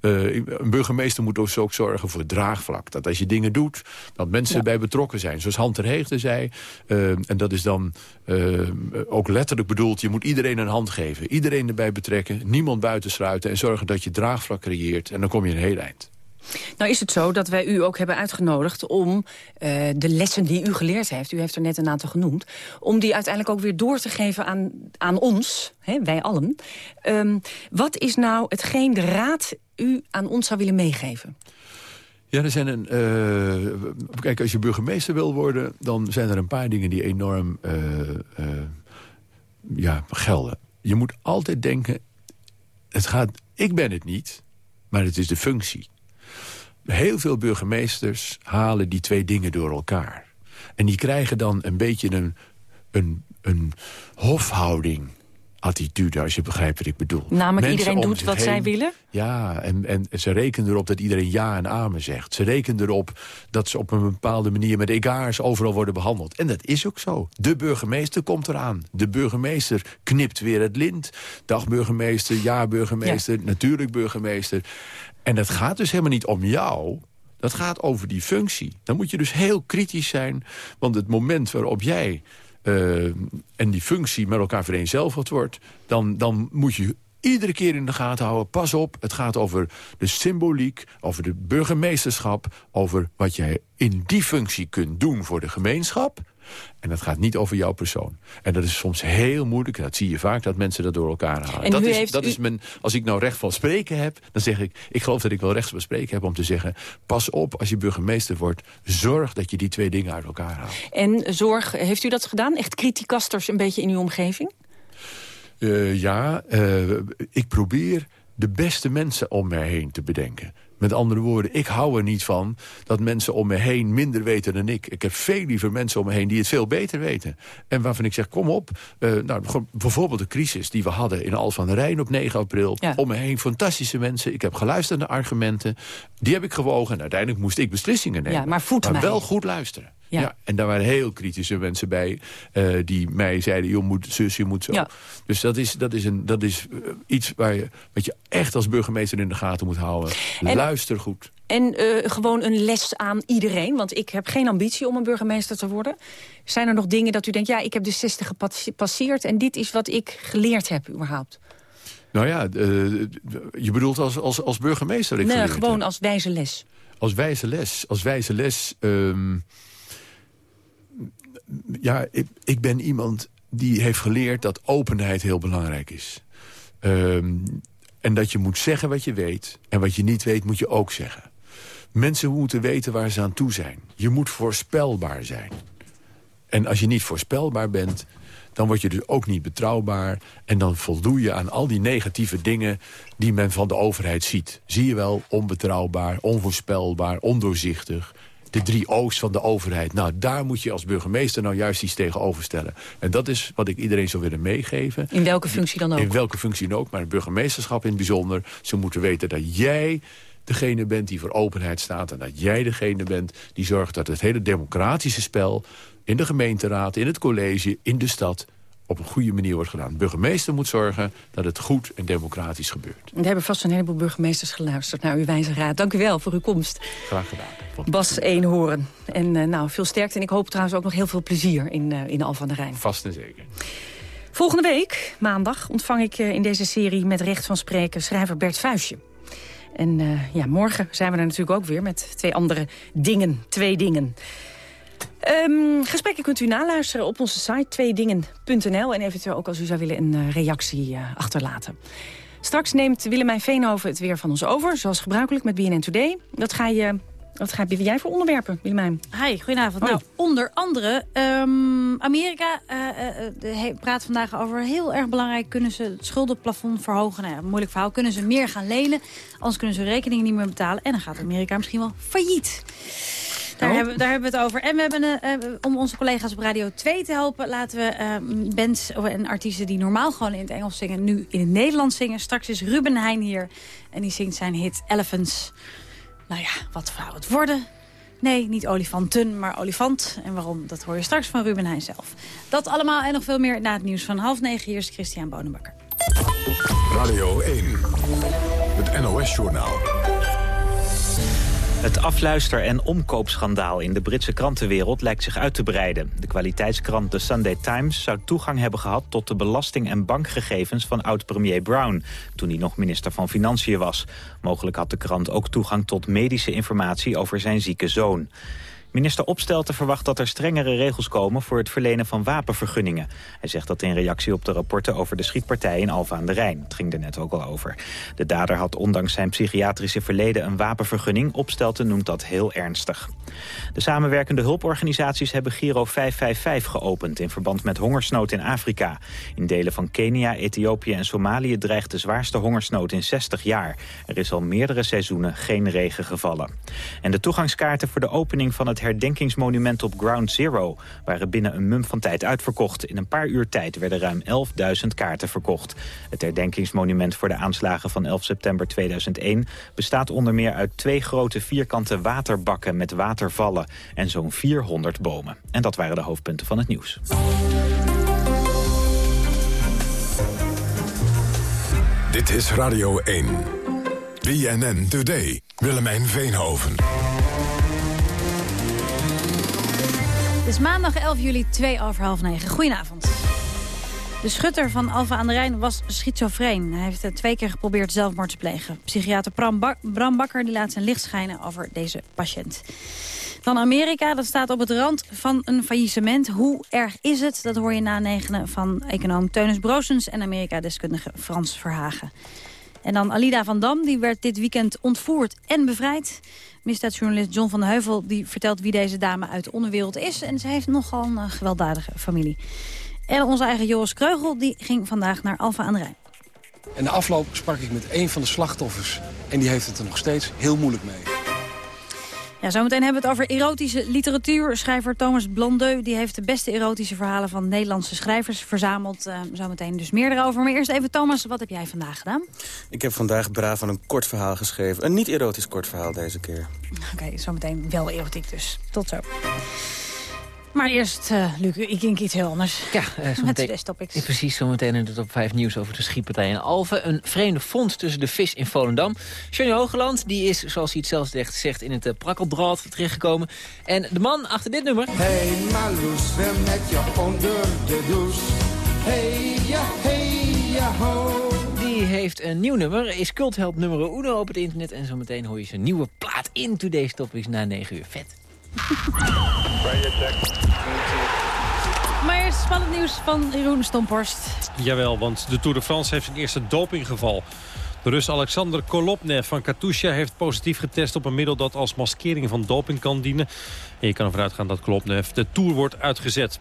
Uh, een burgemeester moet dus ook zorgen voor draagvlak. Dat als je dingen doet, dat mensen ja. bij betrokken zijn. Zoals Han ter Heegde zei. Uh, en dat is dan uh, ook letterlijk bedoeld. Je moet iedereen een hand geven. Iedereen erbij betrekken. Niemand buitensluiten. En zorgen dat je draagvlak creëert. En dan kom je een heel eind. Nou is het zo dat wij u ook hebben uitgenodigd om uh, de lessen die u geleerd heeft... u heeft er net een aantal genoemd... om die uiteindelijk ook weer door te geven aan, aan ons, hè, wij allen. Um, wat is nou hetgeen de raad u aan ons zou willen meegeven? Ja, er zijn een. Uh, kijk, als je burgemeester wil worden, dan zijn er een paar dingen die enorm uh, ja, gelden. Je moet altijd denken: het gaat. Ik ben het niet, maar het is de functie. Heel veel burgemeesters halen die twee dingen door elkaar. En die krijgen dan een beetje een, een, een hofhouding attitude, als je begrijpt wat ik bedoel. Namelijk Mensen iedereen doet wat heen, zij willen? Ja, en, en ze rekenen erop dat iedereen ja en amen zegt. Ze rekenen erop dat ze op een bepaalde manier met egaars overal worden behandeld. En dat is ook zo. De burgemeester komt eraan. De burgemeester knipt weer het lint. Dag burgemeester, ja burgemeester, ja. natuurlijk burgemeester. En dat gaat dus helemaal niet om jou. Dat gaat over die functie. Dan moet je dus heel kritisch zijn. Want het moment waarop jij uh, en die functie met elkaar vereenzelvigd wordt... Dan, dan moet je iedere keer in de gaten houden. Pas op, het gaat over de symboliek, over de burgemeesterschap... over wat jij in die functie kunt doen voor de gemeenschap... En dat gaat niet over jouw persoon. En dat is soms heel moeilijk. En dat zie je vaak, dat mensen dat door elkaar halen. En dat is, dat u... is mijn, als ik nou recht van spreken heb, dan zeg ik... ik geloof dat ik wel recht van spreken heb om te zeggen... pas op, als je burgemeester wordt, zorg dat je die twee dingen uit elkaar haalt. En zorg, heeft u dat gedaan? Echt criticasters een beetje in uw omgeving? Uh, ja, uh, ik probeer de beste mensen om mij heen te bedenken. Met andere woorden, ik hou er niet van dat mensen om me heen minder weten dan ik. Ik heb veel liever mensen om me heen die het veel beter weten. En waarvan ik zeg, kom op. Uh, nou, bijvoorbeeld de crisis die we hadden in Al van de Rijn op 9 april. Ja. Om me heen fantastische mensen. Ik heb geluisterd naar argumenten. Die heb ik gewogen. En uiteindelijk moest ik beslissingen nemen. Ja, maar voed maar wel goed luisteren. Ja. ja. en daar waren heel kritische mensen bij uh, die mij zeiden... je moet zus, je moet zo. Ja. Dus dat is, dat is, een, dat is uh, iets waar je, wat je echt als burgemeester in de gaten moet houden. En, Luister goed. En uh, gewoon een les aan iedereen, want ik heb geen ambitie om een burgemeester te worden. Zijn er nog dingen dat u denkt, ja, ik heb de 60 gepasseerd... en dit is wat ik geleerd heb überhaupt? Nou ja, je bedoelt als, als, als burgemeester? Ik nee, gewoon heb. als wijze les. Als wijze les, als wijze les... Um, ja, ik, ben iemand die heeft geleerd dat openheid heel belangrijk is. Um, en dat je moet zeggen wat je weet. En wat je niet weet, moet je ook zeggen. Mensen moeten weten waar ze aan toe zijn. Je moet voorspelbaar zijn. En als je niet voorspelbaar bent, dan word je dus ook niet betrouwbaar. En dan voldoe je aan al die negatieve dingen die men van de overheid ziet. Zie je wel, onbetrouwbaar, onvoorspelbaar, ondoorzichtig de drie O's van de overheid. Nou, daar moet je als burgemeester nou juist iets tegenover stellen. En dat is wat ik iedereen zou willen meegeven. In welke functie dan ook? In welke functie dan ook, maar het burgemeesterschap in het bijzonder. Ze moeten weten dat jij degene bent die voor openheid staat... en dat jij degene bent die zorgt dat het hele democratische spel... in de gemeenteraad, in het college, in de stad op een goede manier wordt gedaan. De burgemeester moet zorgen dat het goed en democratisch gebeurt. Er hebben vast een heleboel burgemeesters geluisterd naar uw wijze raad. Dank u wel voor uw komst. Graag gedaan. Bas Eenhoorn. En uh, nou, veel sterkte en ik hoop trouwens ook nog heel veel plezier in, uh, in Al van der Rijn. Vast en zeker. Volgende week, maandag, ontvang ik uh, in deze serie met recht van spreken schrijver Bert Vuistje. En ja, morgen zijn we er natuurlijk ook weer met twee andere dingen. Twee dingen. Um, gesprekken kunt u naluisteren op onze site tweedingen.nl... en eventueel ook als u zou willen een uh, reactie uh, achterlaten. Straks neemt Willemijn Veenhoven het weer van ons over, zoals gebruikelijk met BNN Today. Dat ga je wat ga jij voor onderwerpen, Willemijn? Hi, goedenavond. Hoi. Nou, onder andere, um, Amerika uh, uh, praat vandaag over heel erg belangrijk... kunnen ze het schuldenplafond verhogen. Nou moeilijk verhaal. Kunnen ze meer gaan lenen, anders kunnen ze rekeningen niet meer betalen. En dan gaat Amerika misschien wel failliet. Daar, oh. hebben, daar hebben we het over. En we hebben, uh, om onze collega's op Radio 2 te helpen... laten we uh, bands en artiesten die normaal gewoon in het Engels zingen... nu in het Nederlands zingen. Straks is Ruben Heijn hier en die zingt zijn hit Elephants... Nou ja, wat zou het worden? Nee, niet olifanten, maar olifant. En waarom, dat hoor je straks van Ruben Heijn zelf. Dat allemaal en nog veel meer na het nieuws van half negen. Hier is Christian Bonenbakker. Radio 1, het NOS-journaal. Het afluister- en omkoopschandaal in de Britse krantenwereld lijkt zich uit te breiden. De kwaliteitskrant The Sunday Times zou toegang hebben gehad tot de belasting- en bankgegevens van oud-premier Brown, toen hij nog minister van Financiën was. Mogelijk had de krant ook toegang tot medische informatie over zijn zieke zoon. Minister Opstelten verwacht dat er strengere regels komen voor het verlenen van wapenvergunningen. Hij zegt dat in reactie op de rapporten over de schietpartij in Alfa aan de Rijn. Het ging er net ook al over. De dader had ondanks zijn psychiatrische verleden een wapenvergunning. Opstelten noemt dat heel ernstig. De samenwerkende hulporganisaties hebben Giro 555 geopend... in verband met hongersnood in Afrika. In delen van Kenia, Ethiopië en Somalië dreigt de zwaarste hongersnood in 60 jaar. Er is al meerdere seizoenen geen regen gevallen. En de toegangskaarten voor de opening van het herdenkingsmonument op Ground Zero... waren binnen een mum van tijd uitverkocht. In een paar uur tijd werden ruim 11.000 kaarten verkocht. Het herdenkingsmonument voor de aanslagen van 11 september 2001... bestaat onder meer uit twee grote vierkante waterbakken met watervallen... en zo'n 400 bomen. En dat waren de hoofdpunten van het nieuws. Dit is Radio 1. BNN Today. Willemijn Veenhoven. Het is maandag 11 juli, 2 over half 9. Goedenavond. De schutter van Alfa aan de Rijn was schizofreen. Hij heeft twee keer geprobeerd zelfmoord te plegen. Psychiater Bram Bakker die laat zijn licht schijnen over deze patiënt. Dan Amerika, dat staat op het rand van een faillissement. Hoe erg is het? Dat hoor je na negenen van econoom Teunis Broosens... en Amerika-deskundige Frans Verhagen. En dan Alida van Dam, die werd dit weekend ontvoerd en bevrijd. Misdaadjournalist John van Heuvel die vertelt wie deze dame uit de onderwereld is. En ze heeft nogal een uh, gewelddadige familie. En onze eigen Joris Kreugel die ging vandaag naar Alfa aan de Rijn. En de afloop sprak ik met een van de slachtoffers. En die heeft het er nog steeds heel moeilijk mee. Ja, zometeen hebben we het over erotische literatuur. Schrijver Thomas Blondeu die heeft de beste erotische verhalen van Nederlandse schrijvers verzameld. Uh, zometeen dus meer erover. Maar eerst even Thomas, wat heb jij vandaag gedaan? Ik heb vandaag braaf een kort verhaal geschreven. Een niet-erotisch kort verhaal deze keer. Oké, okay, zometeen wel erotiek dus. Tot zo. Maar eerst, uh, Luc, ik denk iets heel anders. Ja, uh, zo meteen, topics. precies, zometeen in de top 5 nieuws over de schietpartij in Alphen. Een vreemde vond tussen de vis in Volendam. Johnny Hogeland, die is, zoals hij het zelf zegt, zegt in het uh, prakkeldraad terechtgekomen. En de man achter dit nummer... Hey Marloes, zwem met je onder de douche. Hey ja, hey ja, ho. Die heeft een nieuw nummer, is cultheld nummer uno op het internet. En zometeen hoor je zijn nieuwe plaat in Today's Topics na 9 uur. Vet. Maar eerst spannend nieuws van Jeroen Stomporst. Jawel, want de Tour de France heeft zijn eerste dopinggeval. De Rus Alexander Kolopnev van Katusha heeft positief getest op een middel dat als maskering van doping kan dienen. Je kan ervan uitgaan dat Kolopnev de Tour wordt uitgezet.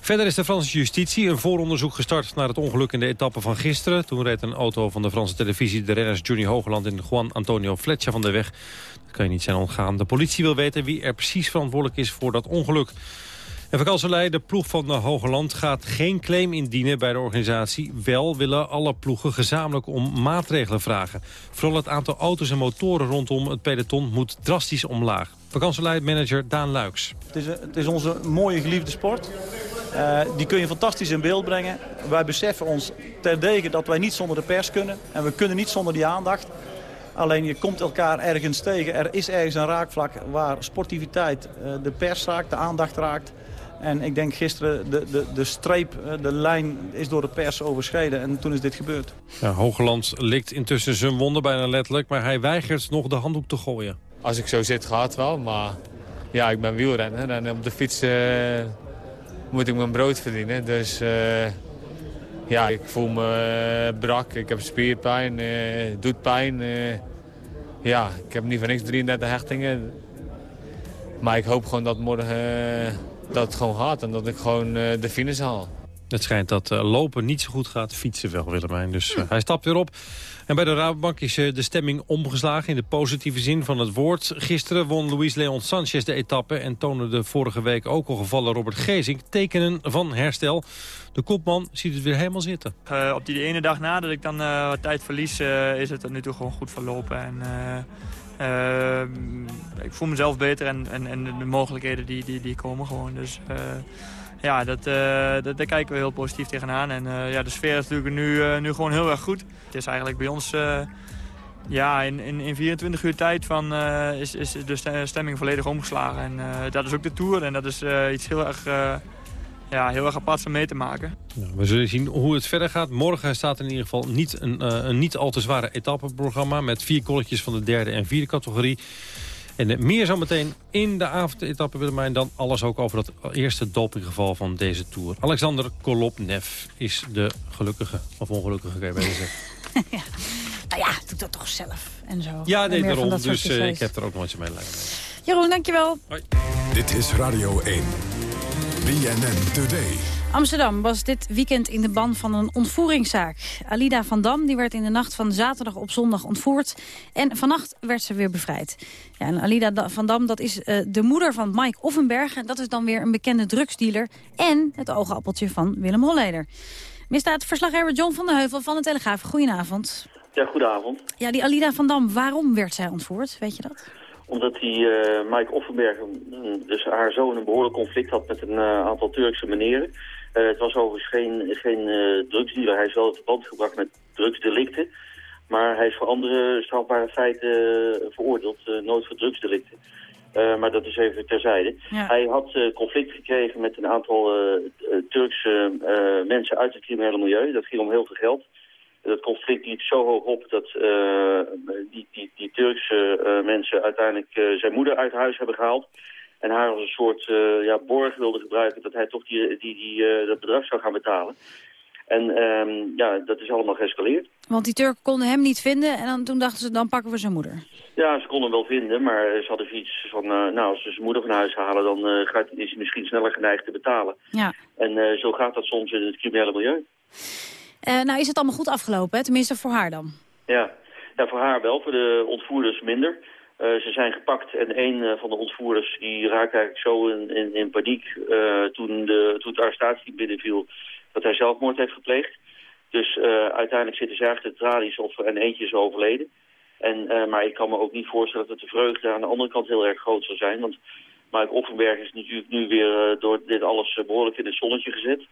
Verder is de Franse justitie een vooronderzoek gestart naar het ongeluk in de etappe van gisteren. Toen reed een auto van de Franse televisie de renners Johnny Hogeland en Juan Antonio Fletcher van de weg. Dat kan je niet zijn ontgaan. De politie wil weten wie er precies verantwoordelijk is voor dat ongeluk. En vakantielei, de ploeg van de Hogeland, gaat geen claim indienen bij de organisatie. Wel willen alle ploegen gezamenlijk om maatregelen vragen. Vooral het aantal auto's en motoren rondom het peloton moet drastisch omlaag. Vakantielei-manager Daan Luiks. Het is, het is onze mooie geliefde sport. Uh, die kun je fantastisch in beeld brengen. Wij beseffen ons terdege dat wij niet zonder de pers kunnen. En we kunnen niet zonder die aandacht. Alleen je komt elkaar ergens tegen. Er is ergens een raakvlak waar sportiviteit uh, de pers raakt, de aandacht raakt. En ik denk gisteren de, de, de streep, de lijn is door de pers overschreden. En toen is dit gebeurd. Ja, Hogeland likt intussen zijn wonden bijna letterlijk. Maar hij weigert nog de handdoek te gooien. Als ik zo zit gaat wel, maar ja, ik ben wielrenner. En op de fiets uh, moet ik mijn brood verdienen. Dus uh, ja, ik voel me uh, brak. Ik heb spierpijn, doet pijn. ja, ik heb niet voor niks 33 hechtingen. Maar ik hoop gewoon dat morgen dat het gewoon gaat en dat ik gewoon de finish haal. Het schijnt dat lopen niet zo goed gaat, fietsen wel, Willemijn. Dus hij stapt weer op. En bij de Rabobank is de stemming omgeslagen in de positieve zin van het woord. Gisteren won Luis Leon Sanchez de etappe en toonde de vorige week ook al gevallen Robert Gezing tekenen van herstel. De kopman ziet het weer helemaal zitten. Uh, op die ene dag na dat ik dan uh, wat tijd verlies, is het tot nu toe gewoon goed verlopen. En, ik voel mezelf beter en, en, en de mogelijkheden die, die, die komen gewoon. Dus ja, dat, uh, dat, daar kijken we heel positief tegenaan. En uh, ja, de sfeer is natuurlijk nu, uh, nu gewoon heel erg goed. Het is eigenlijk bij ons ja, in, in, in 24 uur tijd van, is, is de stemming volledig omgeslagen. En dat is ook de Tour en dat is iets heel erg, ja, heel erg apart om mee te maken. Ja, we zullen zien hoe het verder gaat. Morgen staat in ieder geval niet een, een niet al te zware etappeprogramma... met vier kolletjes van de derde en vierde categorie. En eh, meer zometeen in de avondetappe Willemijn. Dan alles ook over dat eerste dopinggeval van deze Tour. Alexander Kolopnev is de gelukkige, of ongelukkige, kan je beter zeggen. ja. Nou ja, doe dat toch zelf en zo. Ja, nee, daarom. Dus uh, ik heb er ook nooit zo mee Jeroen, dankjewel. Hoi. Dit is Radio 1. BNN Today. Amsterdam was dit weekend in de ban van een ontvoeringszaak. Alida van Dam die werd in de nacht van zaterdag op zondag ontvoerd. En vannacht werd ze weer bevrijd. Ja, en Alida van Dam dat is uh, de moeder van Mike Offenberg. En dat is dan weer een bekende drugsdealer. En het oogappeltje van Willem Holleder. Misdaadverslaggever John van der Heuvel van de Telegraaf. Goedenavond. Ja, goedenavond. Ja, die Alida van Dam, waarom werd zij ontvoerd? Weet je dat? Omdat die uh, Mike Offenberg, dus haar zoon, een behoorlijk conflict had met een uh, aantal Turkse meneren. Uh, het was overigens geen, geen uh, drugsdealer. Hij is wel in verband gebracht met drugsdelicten. Maar hij is voor andere strafbare feiten uh, veroordeeld. nooit voor drugsdelicten. maar dat is even terzijde. Ja. Hij had conflict gekregen met een aantal Turkse mensen uit het criminele milieu. Dat ging om heel veel geld. Dat conflict liep zo hoog op dat die, die, die Turkse mensen uiteindelijk zijn moeder uit huis hebben gehaald. En haar als een soort uh, ja, borg wilde gebruiken dat hij toch die, die, die, uh, dat bedrag zou gaan betalen. En um, ja, dat is allemaal geëscaleerd. Want die Turken konden hem niet vinden en dan, toen dachten ze, dan pakken we zijn moeder. Ja, ze konden hem wel vinden, maar ze hadden iets van, uh, nou, als ze zijn moeder van huis halen, dan gaat, is hij misschien sneller geneigd te betalen. Ja. En zo gaat dat soms in het criminele milieu. nou, is het allemaal goed afgelopen, hè? tenminste voor haar dan? Ja. Ja, voor haar wel, voor de ontvoerders minder. Uh, ze zijn gepakt en een uh, van de ontvoerders die raakte eigenlijk zo in, in, paniek uh, toen, de, toen het arrestatie binnenviel dat hij zelfmoord heeft gepleegd. Dus uiteindelijk zitten ze achter de tralies of, en eentje is overleden. En, maar ik kan me ook niet voorstellen dat de vreugde aan de andere kant heel erg groot zal zijn. Want Mike Offenberg is natuurlijk nu weer door dit alles behoorlijk in het zonnetje gezet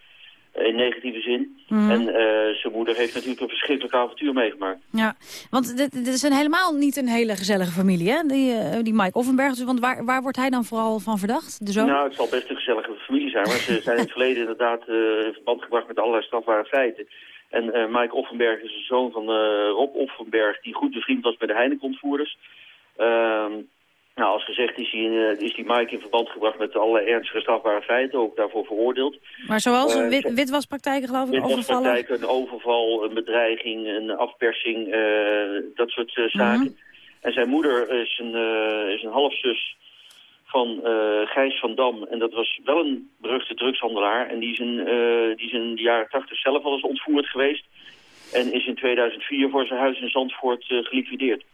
in negatieve zin. Mhm. En uh, zijn moeder heeft natuurlijk een verschrikkelijk avontuur meegemaakt. Ja, want dit, dit is een helemaal niet een hele gezellige familie, hè? Die, uh, die Mike Offenberg. Dus, want waar, waar wordt hij dan vooral van verdacht? De zoon? Nou, het zal best een gezellige familie zijn. Maar ze zijn in het verleden inderdaad uh, in verband gebracht met allerlei strafbare feiten. En Mike Offenberg is een zoon van Rob Offenberg, die goed bevriend was met de Heineken-ontvoerders. Ehm, nou, als gezegd is die, uh, is die Mike in verband gebracht met alle ernstige strafbare feiten, ook daarvoor veroordeeld. Maar zoals uh, wit, witwaspraktijken geloof ik, Witwaspraktijken, een overval, een bedreiging, een afpersing, uh, dat soort zaken. Mm -hmm. En zijn moeder is een, is een halfzus van Gijs van Dam. En dat was wel een beruchte drugshandelaar. En die is in, die is in de jaren tachtig zelf al eens ontvoerd geweest. En is in 2004 voor zijn huis in Zandvoort geliquideerd.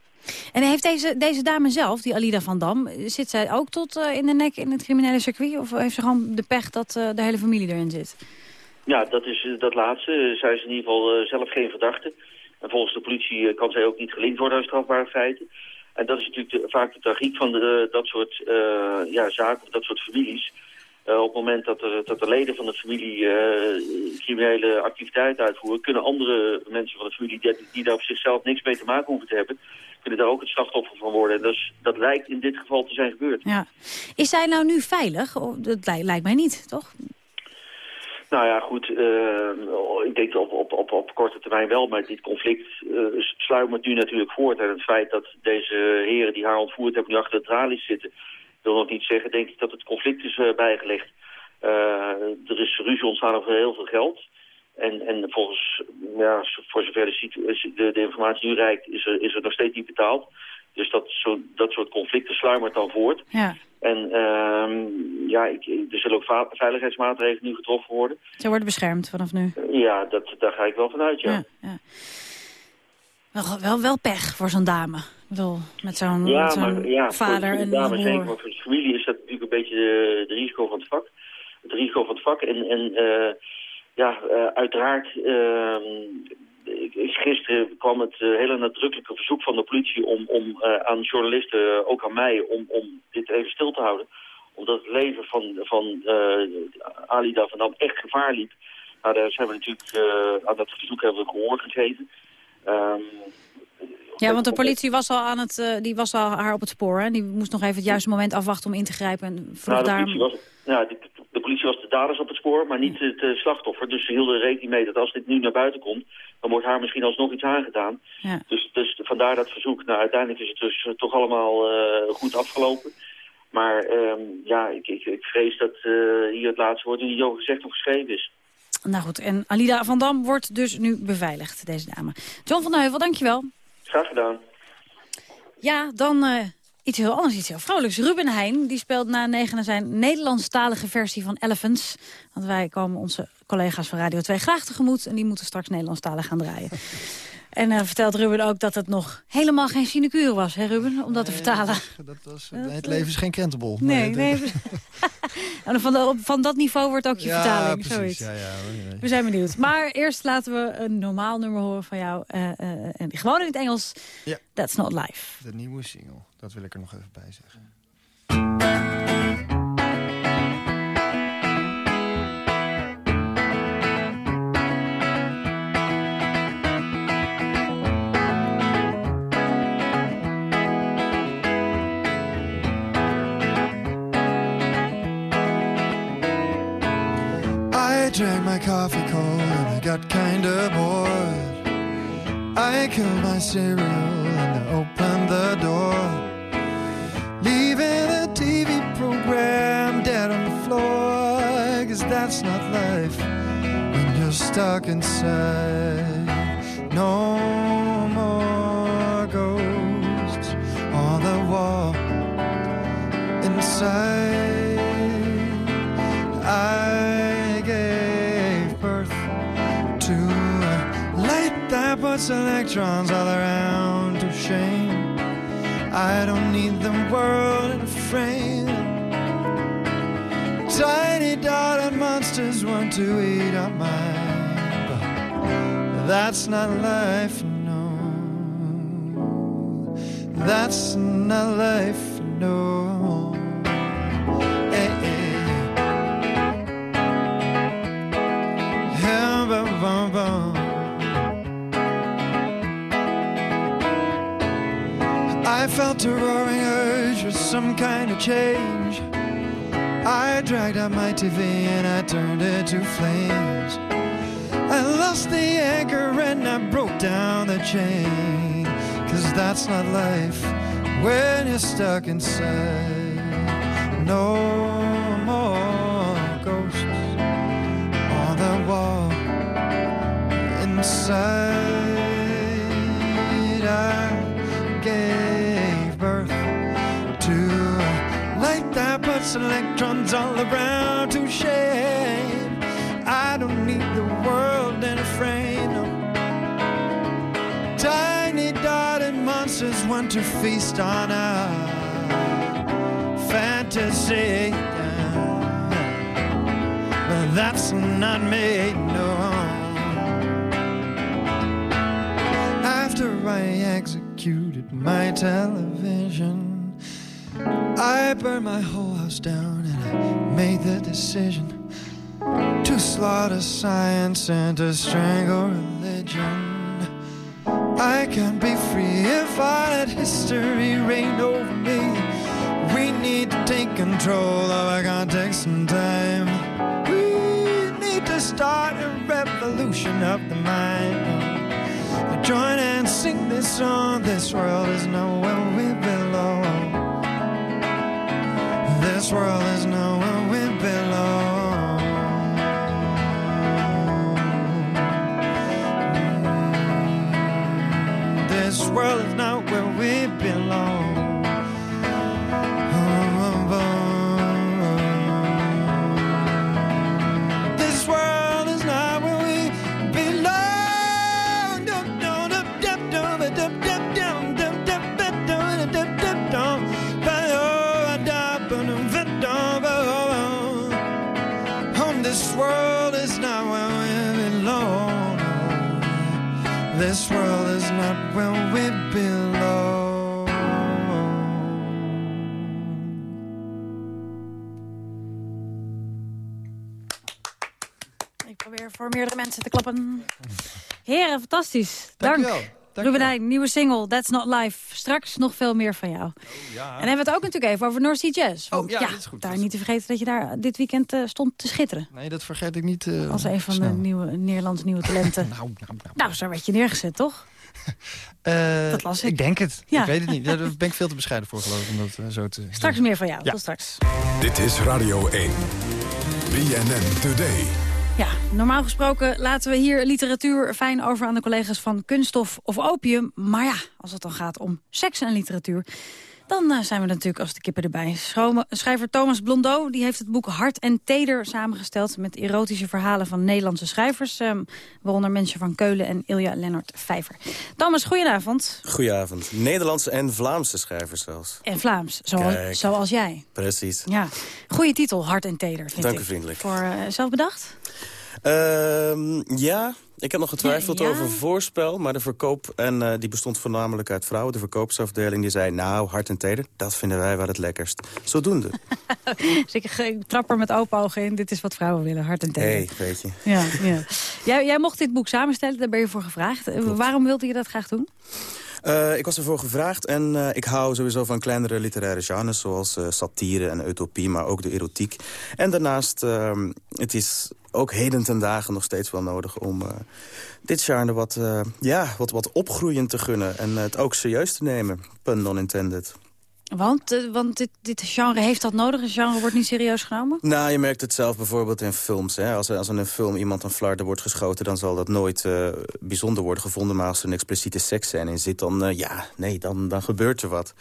En heeft deze, deze dame zelf, die Alida van Dam, zit zij ook tot uh, in de nek in het criminele circuit? Of heeft ze gewoon de pech dat uh, de hele familie erin zit? Ja, dat is dat laatste. Zij is in ieder geval zelf geen verdachte. En volgens de politie kan zij ook niet gelinkt worden aan strafbare feiten. En dat is natuurlijk vaak de tragiek van de, dat soort ja, zaken, dat soort families. Op het moment dat er, dat de leden van de familie criminele activiteiten uitvoeren... kunnen andere mensen van de familie die, die daar op zichzelf niks mee te maken hoeven te hebben... kunnen daar ook het slachtoffer van worden. En dus, dat lijkt in dit geval te zijn gebeurd. Ja. Is zij nou nu veilig? Dat lijkt mij niet, toch? Nou ja, goed. Uh, ik denk op, op, op, op korte termijn wel. Maar dit conflict uh, sluimert nu natuurlijk voort. En het feit dat deze heren die haar ontvoerd hebben nu achter de tralies zitten... wil nog niet zeggen, denk ik, dat het conflict is uh, bijgelegd. er is ruzie ontstaan over heel veel geld. En, en volgens, ja, voor zover de, de, de informatie nu reikt, is er, is er nog steeds niet betaald. Dus dat, zo, dat soort conflicten sluimert dan voort. Ja. En uh, ja, ik, er zullen ook veiligheidsmaatregelen nu getroffen worden. Ze worden beschermd vanaf nu? Ja, dat, daar ga ik wel vanuit, ja. ja, ja. Wel, wel, wel pech voor zo'n dame. Bedoel, met zo'n ja, zo ja, vader en zeker, voor de familie is dat natuurlijk een beetje de, de risico van het vak. Het risico van het vak. En, en uh, ja, uh, uiteraard ehm, gisteren kwam het uh, hele nadrukkelijke verzoek van de politie om, om uh, aan journalisten, ook aan mij, om, om dit even stil te houden. Omdat het leven van, van uh, Ali Davandam echt gevaar liep. Nou, daar zijn we natuurlijk aan dat verzoek hebben we gehoor gegeven. Um, ja, want de politie was al, aan het, die was al haar op het spoor. Hè? Die moest nog even het juiste moment afwachten om in te grijpen. En vroeg nou, de, was, ja, de, de, politie was de daders op het spoor, maar niet het slachtoffer. Dus ze hielden rekening mee dat als dit nu naar buiten komt dan wordt haar misschien alsnog iets aangedaan. Ja. Dus, dus vandaar dat verzoek. Nou, uiteindelijk is het dus eh, toch allemaal uh, goed afgelopen. Maar um, ja, ik, ik, ik, vrees dat hier het laatste woord niet over gezegd of geschreven is. Nou goed, en Alida van Dam wordt dus nu beveiligd, deze dame. John van Heuvel, dankjewel. Graag gedaan. Ja, dan Iets heel anders, iets heel vrolijks. Ruben Heijn die speelt na negenen zijn Nederlandstalige versie van Elephants. Want wij komen onze collega's van Radio 2 graag tegemoet... en die moeten straks Nederlandstalig gaan draaien. En uh, vertelt Ruben ook dat het nog helemaal geen sinecure was, hè Ruben, om dat te vertalen. Dat was, het leven is geen krentenbol. Nee, nee. en van, de, van dat niveau wordt ook je ja, vertaling. Precies, zoiets. Ja, ja. We zijn benieuwd. Maar eerst laten we een normaal nummer horen van jou. Uh, uh, gewoon in het Engels. That's not life. De nieuwe single, dat wil ik er nog even bij zeggen. Drank my coffee cold and I got kinda bored. I killed my cereal and I opened the door. Leaving the TV program dead on the floor. Cause that's not life when you're stuck inside. No more ghosts on the wall inside. Electrons all around to shame. I don't need the world in a frame. Tiny dotted monsters want to eat up my. that's not life, no. That's not life, no. I felt a roaring urge for some kind of change. I dragged out my TV and I turned it to flames. I lost the anchor and I broke down the chain. Cause that's not life when you're stuck inside. No more ghosts on the wall inside. That electrons all around to shame. I don't need the world in a frame. No. Tiny dotted monsters want to feast on our fantasy. But that's not me, no. After I executed my television, I burned my whole house down and I made the decision to slaughter science and to strangle religion. I can't be free if I let history reign over me. We need to take control of our context and time. We need to start a revolution of the mind. Join and sing this song. This world is not where we belong. This world is not where we belong. This world is not This world is not where we belong. Ik probeer voor meerdere mensen te klappen. Heren, fantastisch. Dank. Dankjewel. Ruben Heijn, nieuwe single, That's Not Life. Straks nog veel meer van jou. ja. En hebben we het ook natuurlijk even over North Sea Jazz. Oh, ja, dat is goed. Daar niet te vergeten dat je daar dit weekend eh, stond te schitteren. Nee, dat vergeet ik niet. eh, Als een van snel. de nieuwe, Nederlandse nieuwe talenten. Nou, nou, nou. Nou, zo werd je neergezet, toch? Eh, Dat las ik. Ik denk het. Ja. Ik weet het niet. Daar ben ik veel te bescheiden voor geloof ik. Om dat zo te Straks meer van jou. Ja. Tot straks. Dit is Radio 1. BNN Today. Ja, normaal gesproken laten we hier literatuur fijn over aan de collega's van Kunststof of Opium. Maar ja, als het dan gaat om seks en literatuur, dan eh, zijn we natuurlijk als de kippen erbij. Schrijver Thomas Blondeau die heeft het boek Hart en Teder samengesteld... met erotische verhalen van Nederlandse schrijvers. eh, waaronder mensen van Keulen en Ilja Lennart Vijver. Thomas, goedenavond. Goedenavond. Nederlandse en Vlaamse schrijvers zelfs. En Vlaams, zoals, zoals jij. Precies. Ja, goede titel, Hart en Teder, vind Dank u vriendelijk. Voor eh, zelf bedacht? Ehm, ja, ik heb nog getwijfeld Ja, ja. over voorspel, maar de verkoop... en eh, die bestond voornamelijk uit vrouwen. De verkoopsafdeling die zei, nou, hart en teder, dat vinden wij wel het lekkerst. Zodoende. Dus ik, ik trap er met open ogen in. Dit is wat vrouwen willen, hart en teder. hey, weet je. Ja, ja. Jij, jij mocht dit boek samenstellen, daar ben je voor gevraagd. Waarom wilde je dat graag doen? Eh, ik was ervoor gevraagd en eh, ik hou sowieso van kleinere literaire genres... zoals eh, satire en utopie, maar ook de erotiek. En daarnaast, ehm, het is ook heden ten dagen nog steeds wel nodig... om dit genre wat, ja, wat, wat opgroeiend te gunnen en het ook serieus te nemen. Pun intended. Want, eh, want dit, dit genre heeft dat nodig. Een genre wordt niet serieus genomen. Nou, je merkt het zelf bijvoorbeeld in films. Hè? Als, er, als in een film iemand een flarden wordt geschoten... dan zal dat nooit eh, bijzonder worden gevonden. Maar als er een expliciete seksscène in zit, dan, eh, ja, nee, dan, dan gebeurt er wat.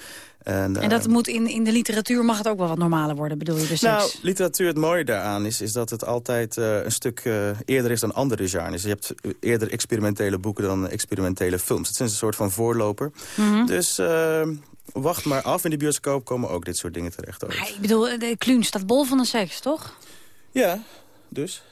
En, En dat moet in, in de literatuur mag het ook wel wat normaler worden, bedoel je? Dus Nou, literatuur, het mooie daaraan is, is dat het altijd een stuk eerder is dan andere genres. Je hebt eerder experimentele boeken dan experimentele films. Het is een soort van voorloper. Mhm. Dus eh, wacht maar af. In de bioscoop komen ook dit soort dingen terecht. Ook. Ik bedoel, de Kluun staat bol van de seks, toch? Ja, dus...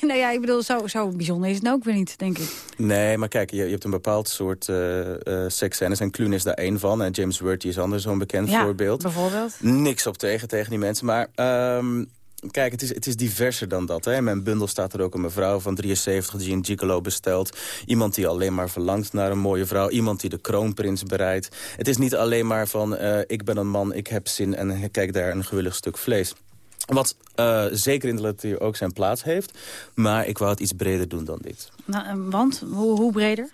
nou ja, ik bedoel, zo, zo bijzonder is het ook weer niet, denk ik. Nee, maar kijk, je, je hebt een bepaald soort uh, seksscènes. En Kluun is daar één van. En James Worthy is anders zo'n bekend ja, voorbeeld. bijvoorbeeld. Niks op tegen, tegen die mensen. Maar um, kijk, het is, het is diverser dan dat. Hè. Mijn bundel staat er ook een mevrouw van 73 die een gigolo bestelt. Iemand die alleen maar verlangt naar een mooie vrouw. Iemand die de kroonprins bereidt. Het is niet alleen maar van, uh, ik ben een man, ik heb zin en kijk daar een gewillig stuk vlees. Wat uh, zeker in de literatuur ook zijn plaats heeft. Maar ik wou het iets breder doen dan dit. Nou, want? Hoe, hoe breder?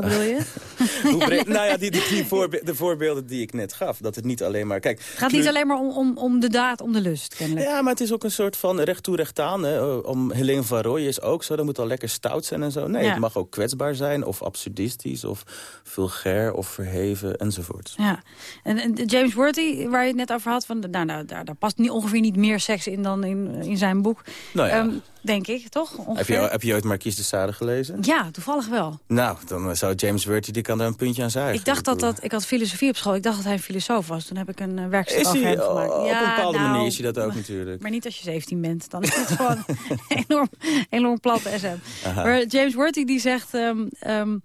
Bedoel je? Hoe breed, nou ja, die, die, die voorbe de voorbeelden die ik net gaf. Dat het niet alleen maar... Kijk, het gaat niet alleen maar om, om, om de daad, om de lust, kennelijk. Ja, maar het is ook een soort van recht toe, recht aan. Hè. Om Helene van Rooij is ook zo. Dat moet al lekker stout zijn en zo. Nee, ja. het mag ook kwetsbaar zijn. Of absurdistisch. Of vulgair. Of verheven. Enzovoort. Ja. En, en James Worthy, waar je het net over had. Van, nou, nou, daar, daar past niet, ongeveer niet meer seks in dan in, in zijn boek. Nou ja. Um, denk ik, toch? Heb je, heb je ooit Marquise de Sade gelezen? Ja, toevallig wel. Nou, dan zou James Worthy, die kan daar een puntje aan zuigen. Ik dacht dat dat, ik had filosofie op school, ik dacht dat hij een filosoof was. Toen heb ik een uh, werkstuk hem gemaakt. Oh, ja, op een bepaalde nou, manier is hij dat ook natuurlijk. Maar niet als je 17 bent, dan is het gewoon enorm, enorm plat SM. Aha. Maar James Worthy die zegt... Um, um,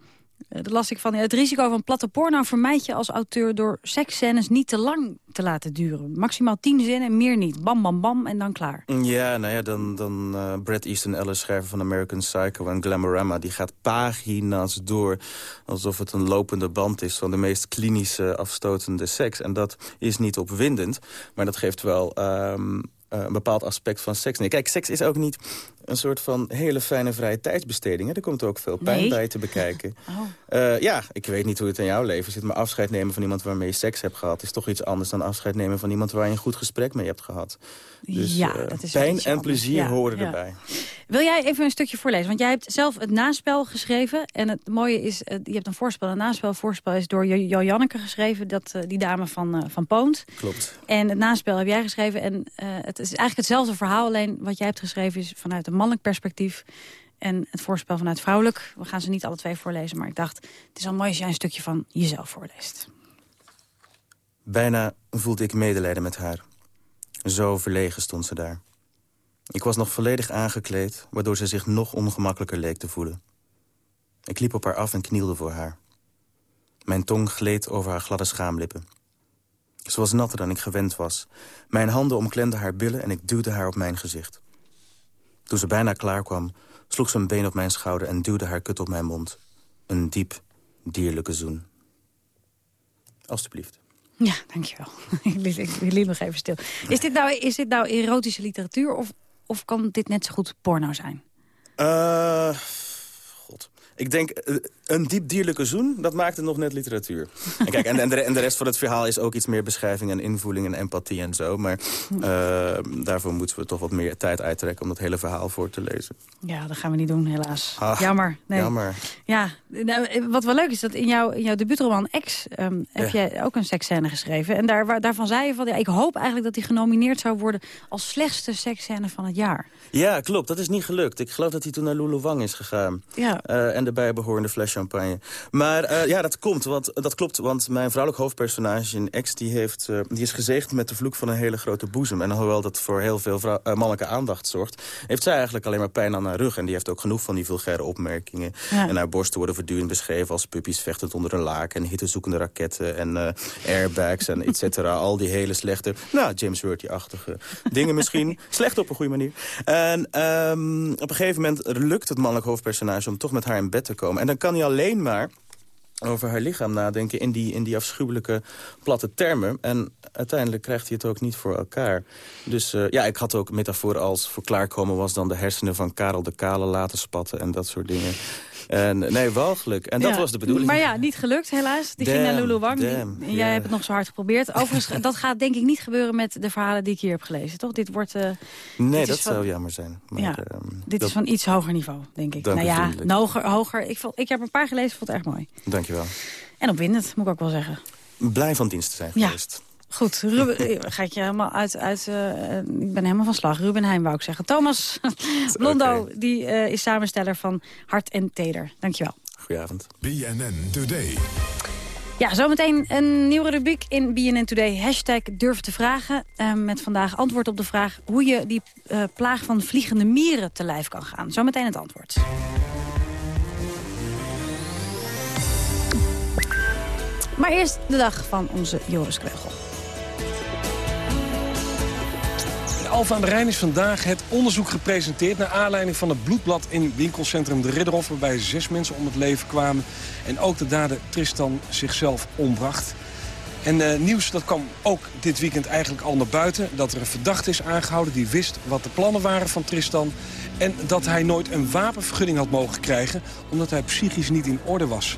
dat las ik van het risico van platte porno vermijd je als auteur door seksscènes niet te lang te laten duren. Maximaal tien zinnen, meer niet. Bam, bam, bam en dan klaar. Ja, nou ja, dan, dan uh, Brad Easton Ellis, schrijver van American Psycho en Glamorama... die gaat pagina's door alsof het een lopende band is... van de meest klinische, afstotende seks. En dat is niet opwindend, maar dat geeft wel... Um, een bepaald aspect van seks. Nee, kijk, seks is ook niet een soort van hele fijne vrije tijdsbesteding. Hè? Er komt ook veel pijn bij te bekijken. Oh. Uh, ja, ik weet niet hoe het in jouw leven zit... maar afscheid nemen van iemand waarmee je seks hebt gehad... is toch iets anders dan afscheid nemen van iemand waar je een goed gesprek mee hebt gehad. Dus ja, uh, dat is pijn en plezier ja, horen ja. erbij. Wil jij even een stukje voorlezen? Want jij hebt zelf het naspel geschreven. En het mooie is, uh, je hebt een voorspel. Een naspel voorspel is door Jo Janneke geschreven. Dat, die dame van, van Poont. Klopt. En het naspel heb jij geschreven. En het is eigenlijk hetzelfde verhaal. Alleen wat jij hebt geschreven is vanuit een mannelijk perspectief. En het voorspel vanuit vrouwelijk. We gaan ze niet alle twee voorlezen, maar ik dacht... het is al mooi als jij een stukje van jezelf voorleest. Bijna voelde ik medelijden met haar. Zo verlegen stond ze daar. Ik was nog volledig aangekleed, waardoor ze zich nog ongemakkelijker leek te voelen. Ik liep op haar af en knielde voor haar. Mijn tong gleed over haar gladde schaamlippen. Ze was natter dan ik gewend was. Mijn handen omklemden haar billen en ik duwde haar op mijn gezicht. Toen ze bijna klaar kwam, sloeg ze een been op mijn schouder... en duwde haar kut op mijn mond. Een diep, dierlijke zoen. Alsjeblieft. Ja, dankjewel. ik liep nog even stil. Is dit nou, is dit nou erotische literatuur of, of kan dit net zo goed porno zijn? Uh, God. Ik denk, eh, een diep dierlijke zoen, dat maakt het nog net literatuur. en, kijk, en, en, de, en, de, rest van het verhaal is ook iets meer beschrijving en invoeling en empathie en zo. Maar uh, daarvoor moeten we toch wat meer tijd uittrekken om dat hele verhaal voor te lezen. Ja, dat gaan we niet doen, helaas. Ach, jammer. Nee. Jammer. Ja, nou, wat wel leuk is, dat in, jouw in jouw debuutroman X um, heb ja. jij ook een seksscène geschreven. En daar, waar, daarvan zei je van, ja, ik hoop eigenlijk dat hij genomineerd zou worden als slechtste seksscène van het jaar. Ja, klopt. Dat is niet gelukt. Ik geloof dat hij toen naar Lulu Wang is gegaan. Ja. Uh, en de bijbehorende fles champagne. Maar uh, ja, dat, komt, want, dat klopt, want mijn vrouwelijk hoofdpersonage in X... die, heeft, uh, die is gezegend met de vloek van een hele grote boezem. En hoewel dat voor heel veel vrouw, mannelijke aandacht zorgt... heeft zij eigenlijk alleen maar pijn aan haar rug. En die heeft ook genoeg van die vulgaire opmerkingen. Ja. En haar borsten worden voortdurend beschreven als puppies vechtend onder een laak... en hittezoekende raketten en airbags en et cetera. Al die hele slechte, nou, James Worthy-achtige dingen misschien. Slecht op een goede manier. En um, op een gegeven moment lukt het mannelijk hoofdpersonage... om toch met haar in bed te komen. En dan kan hij alleen maar over haar lichaam nadenken in die, in die afschuwelijke platte termen. En uiteindelijk krijgt hij het ook niet voor elkaar. Dus uh, ja, ik had ook metafoor als voor klaarkomen was dan de hersenen van Karel de Kale laten spatten en dat soort dingen. En, nee, walgelijk. En dat ja, was de bedoeling. Maar ja, niet gelukt helaas. Die damn, ging naar Lulu Wang. Damn, die, jij hebt het nog zo hard geprobeerd. Overigens, dat gaat denk ik niet gebeuren met de verhalen die ik hier heb gelezen. Toch? Dit wordt... Uh, nee, dit dat van, zou jammer zijn. Maar, ja, uh, dit dat, is van iets hoger niveau, denk ik. Dank nou ja, vriendelijk. hoger. hoger. Ik, vond, ik heb een paar gelezen, vond het erg mooi. Dankjewel. En opwindend, moet ik ook wel zeggen. Blij van dienst te zijn ja. Goed, Ruben, ga ik je helemaal uit... uit uh, ik ben helemaal van slag. Ruben Heijn wou ik zeggen. Thomas Blondo, okay. die uh, is samensteller van Hart en Teder. Dankjewel. Goedenavond. BNN Today. Ja, zometeen een nieuwe rubriek in BNN Today. Hashtag durf te vragen. Uh, met vandaag antwoord op de vraag hoe je die uh, plaag van vliegende mieren te lijf kan gaan. Zometeen het antwoord. Maar eerst de dag van onze Joris Kreugel. Alfa aan de Rijn is vandaag het onderzoek gepresenteerd... naar aanleiding van het bloedblad in winkelcentrum De Ridderhof... waarbij zes mensen om het leven kwamen. En ook de dader Tristan zichzelf ombracht. En uh, nieuws dat kwam ook dit weekend eigenlijk al naar buiten... dat er een verdachte is aangehouden die wist wat de plannen waren van Tristan... en dat hij nooit een wapenvergunning had mogen krijgen... omdat hij psychisch niet in orde was.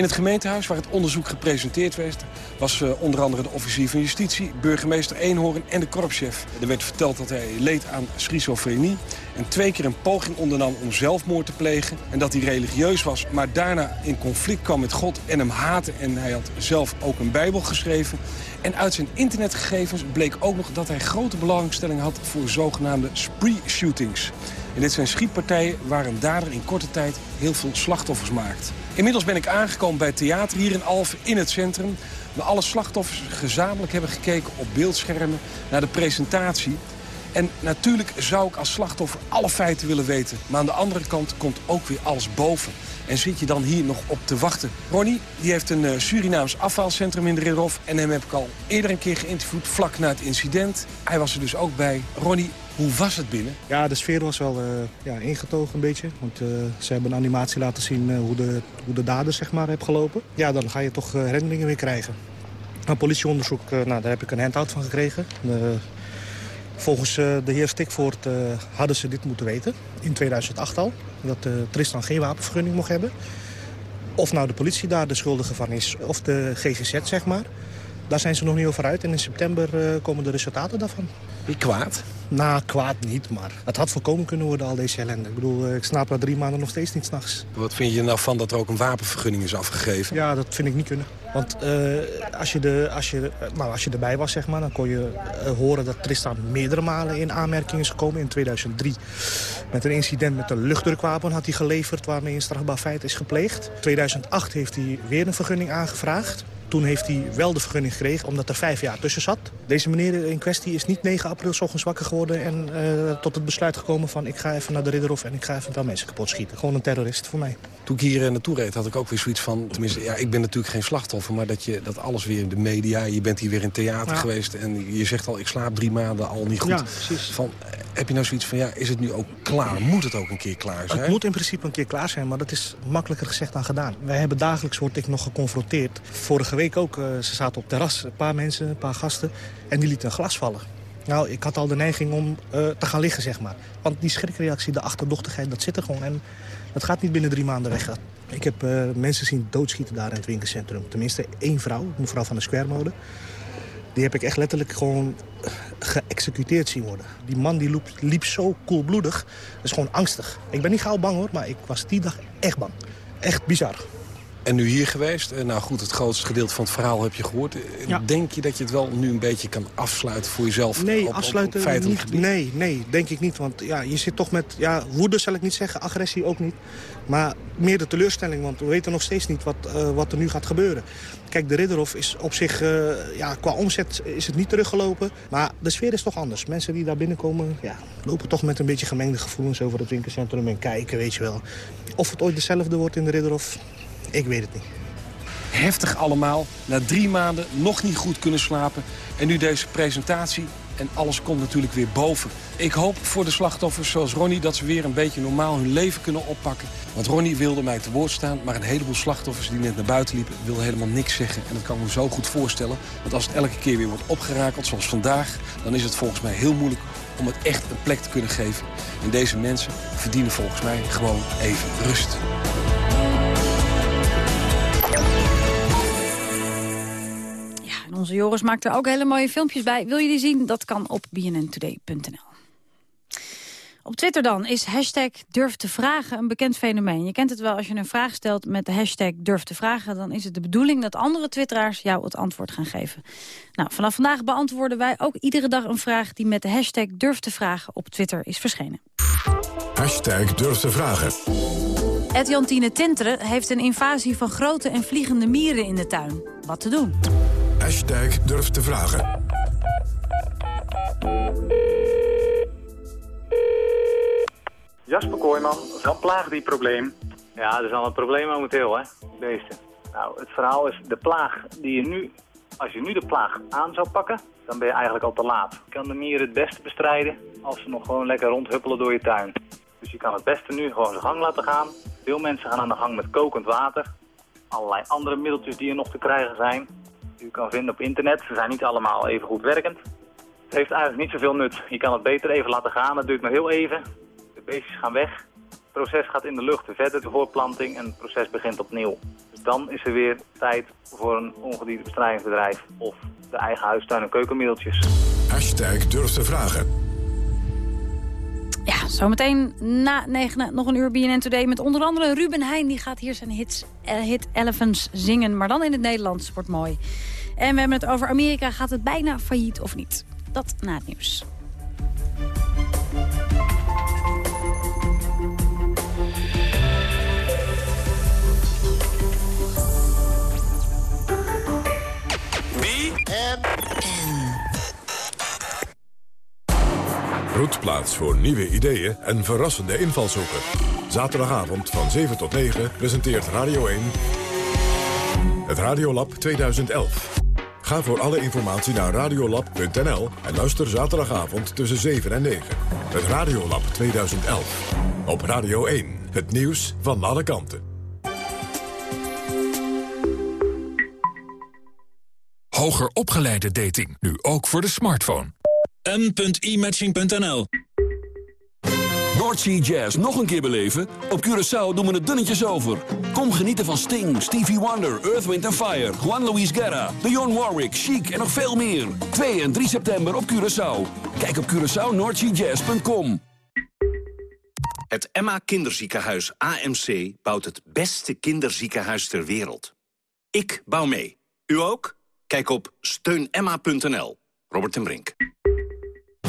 In het gemeentehuis waar het onderzoek gepresenteerd werd... was uh, onder andere de officier van justitie, burgemeester Eenhoorn en de korpschef. Er werd verteld dat hij leed aan schizofrenie... en twee keer een poging ondernam om zelfmoord te plegen... en dat hij religieus was, maar daarna in conflict kwam met God en hem haatte... en hij had zelf ook een bijbel geschreven. En uit zijn internetgegevens bleek ook nog dat hij grote belangstelling had... voor zogenaamde spree-shootings. En dit zijn schietpartijen waar een dader in korte tijd heel veel slachtoffers maakt. Inmiddels ben ik aangekomen bij het theater hier in Alphen in het centrum... waar alle slachtoffers gezamenlijk hebben gekeken op beeldschermen naar de presentatie. En natuurlijk zou ik als slachtoffer alle feiten willen weten. Maar aan de andere kant komt ook weer alles boven. En zit je dan hier nog op te wachten? Ronnie die heeft een uh, Surinaams afvalcentrum in de Ridderhof. En hem heb ik al eerder een keer geïnterviewd, vlak na het incident. Hij was er dus ook bij. Ronnie, hoe was het binnen? Ja, de sfeer was wel uh, ja, ingetogen een beetje. Want uh, ze hebben een animatie laten zien hoe, de, hoe de dader zeg maar, heeft gelopen. Ja, dan ga je toch herinneringen weer krijgen. Een politieonderzoek, nou, daar heb ik een handout van gekregen. volgens de heer Stikvoort hadden ze dit moeten weten. In 2008 al. Dat Tristan geen wapenvergunning mocht hebben. Of nou de politie daar de schuldige van is, of de GGZ, zeg maar. Daar zijn ze nog niet over uit. En in september komen de resultaten daarvan. Wie kwaad? Nou, kwaad niet, maar het had voorkomen kunnen worden, al deze ellende. Ik bedoel, ik slaap na drie maanden nog steeds niet s'nachts. Wat vind je nou van dat er ook een wapenvergunning is afgegeven? Ja, dat vind ik niet kunnen. Want uh, als, je de, als, je, nou, als je erbij was, zeg maar, dan kon je uh, horen dat Tristan meerdere malen in aanmerking is gekomen. In 2003 met een incident met een luchtdrukwapen had hij geleverd... waarmee een strafbaar feit is gepleegd. In 2008 heeft hij weer een vergunning aangevraagd. Toen heeft hij wel de vergunning gekregen, omdat er vijf jaar tussen zat. Deze meneer in kwestie is niet 9 april s ochtends wakker geworden... en uh, tot het besluit gekomen van ik ga even naar de Ridderhof... en ik ga even wel mensen kapot schieten. Gewoon een terrorist voor mij. Toen ik hier naartoe reed had ik ook weer zoiets van... tenminste, ja, ik ben natuurlijk geen slachtoffer... maar dat, je, dat alles weer in de media... je bent hier weer in theater ja. geweest... en je zegt al, ik slaap drie maanden al niet goed. Ja. Van, heb je nou zoiets van, ja, is het nu ook klaar? Moet het ook een keer klaar zijn? Het moet in principe een keer klaar zijn, maar dat is makkelijker gezegd dan gedaan. Wij hebben dagelijks, word ik nog geconfronteerd. Vorige week ook, uh, ze zaten op terras, een paar mensen, een paar gasten... en die lieten een glas vallen. Nou, ik had al de neiging om uh, te gaan liggen, zeg maar. Want die schrikreactie, de achterdochtigheid, dat zit er gewoon. En dat gaat niet binnen drie maanden weg. Ik heb uh, mensen zien doodschieten daar in het winkelcentrum. Tenminste, één vrouw, mevrouw van de Square Mode. Die heb ik echt letterlijk gewoon geëxecuteerd zien worden. Die man die liep, liep zo koelbloedig. Dat is gewoon angstig. Ik ben niet gauw bang hoor, maar ik was die dag echt bang. Echt bizar. En nu hier geweest. Nou goed, het grootste gedeelte van het verhaal heb je gehoord. Ja. Denk je dat je het wel nu een beetje kan afsluiten voor jezelf? Nee, op, afsluiten op, op niet. Gebied? Nee, nee, denk ik niet. Want ja, je zit toch met ja, woede, zal ik niet zeggen. Agressie ook niet. Maar meer de teleurstelling, want we weten nog steeds niet wat, uh, wat er nu gaat gebeuren. Kijk, de Ridderhof is op zich, uh, ja, qua omzet is het niet teruggelopen. Maar de sfeer is toch anders. Mensen die daar binnenkomen, ja, lopen toch met een beetje gemengde gevoelens over het winkelcentrum en kijken, weet je wel. Of het ooit dezelfde wordt in de Ridderhof, ik weet het niet. Heftig allemaal. Na drie maanden nog niet goed kunnen slapen. En nu deze presentatie. En alles komt natuurlijk weer boven. Ik hoop voor de slachtoffers zoals Ronnie dat ze weer een beetje normaal hun leven kunnen oppakken. Want Ronnie wilde mij te woord staan. Maar een heleboel slachtoffers die net naar buiten liepen wilden helemaal niks zeggen. En dat kan ik me zo goed voorstellen. Want als het elke keer weer wordt opgerakeld zoals vandaag... dan is het volgens mij heel moeilijk om het echt een plek te kunnen geven. En deze mensen verdienen volgens mij gewoon even rust. Onze Joris maakt er ook hele mooie filmpjes bij. Wil je die zien? Dat kan op bnntoday.nl. Op Twitter dan is hashtag durf te vragen een bekend fenomeen. Je kent het wel als je een vraag stelt met de hashtag durf te vragen... dan is het de bedoeling dat andere twitteraars jou het antwoord gaan geven. Nou, vanaf vandaag beantwoorden wij ook iedere dag een vraag... die met de hashtag durf te vragen op Twitter is verschenen. Hashtag durf te vragen. Ed-Jantine Tinteren heeft een invasie van grote en vliegende mieren in de tuin. Wat te doen? Hashtag durf te vragen. Jasper Kooijman van Plaagdierprobleem. Ja, dat is al een probleem momenteel, hè, beesten. Nou, het verhaal is de plaag die je nu... Als je nu de plaag aan zou pakken, dan ben je eigenlijk al te laat. Je kan de mieren het beste bestrijden als ze nog gewoon lekker rondhuppelen door je tuin. Dus je kan het beste nu gewoon zijn gang laten gaan. Veel mensen gaan aan de gang met kokend water. Allerlei andere middeltjes die er nog te krijgen zijn. U kan vinden op internet. Ze zijn niet allemaal even goed werkend. Het heeft eigenlijk niet zoveel nut. Je kan het beter even laten gaan. Het duurt maar heel even. De beestjes gaan weg. Het proces gaat in de lucht verder, de voorplanting. En het proces begint opnieuw. Dus dan is er weer tijd voor een ongediertebestrijdingsbedrijf. Of de eigen huistuin- en keukenmiddeltjes. Hashtag durf te vragen. Zometeen na negenen nog een uur BNN Today... met onder andere Ruben Heijn. Die gaat hier zijn hits, uh, hit Elephants zingen. Maar dan in het Nederlands. Wordt mooi. En we hebben het over Amerika. Gaat het bijna failliet of niet? Dat na het nieuws. Broedplaats voor nieuwe ideeën en verrassende invalshoeken. Zaterdagavond van 7 tot 9 presenteert Radio 1... het Radiolab 2011. Ga voor alle informatie naar radiolab.nl en luister zaterdagavond tussen 7 en 9. Het Radiolab 2011. Op Radio 1. Het nieuws van alle kanten. Hoger opgeleide dating, nu ook voor de smartphone. m.imatching.nl Noordsea Jazz nog een keer beleven? Op Curaçao doen we het dunnetjes over. Kom genieten van Sting, Stevie Wonder, Earth, Wind Fire... Juan Luis Guerra, Dionne Warwick, Chic en nog veel meer. 2 en 3 september op Curaçao. Kijk op CuraçaoNoordseaJazz.com. Het Emma Kinderziekenhuis AMC bouwt het beste kinderziekenhuis ter wereld. Ik bouw mee. U ook? Kijk op steunemma.nl. Robert en Brink.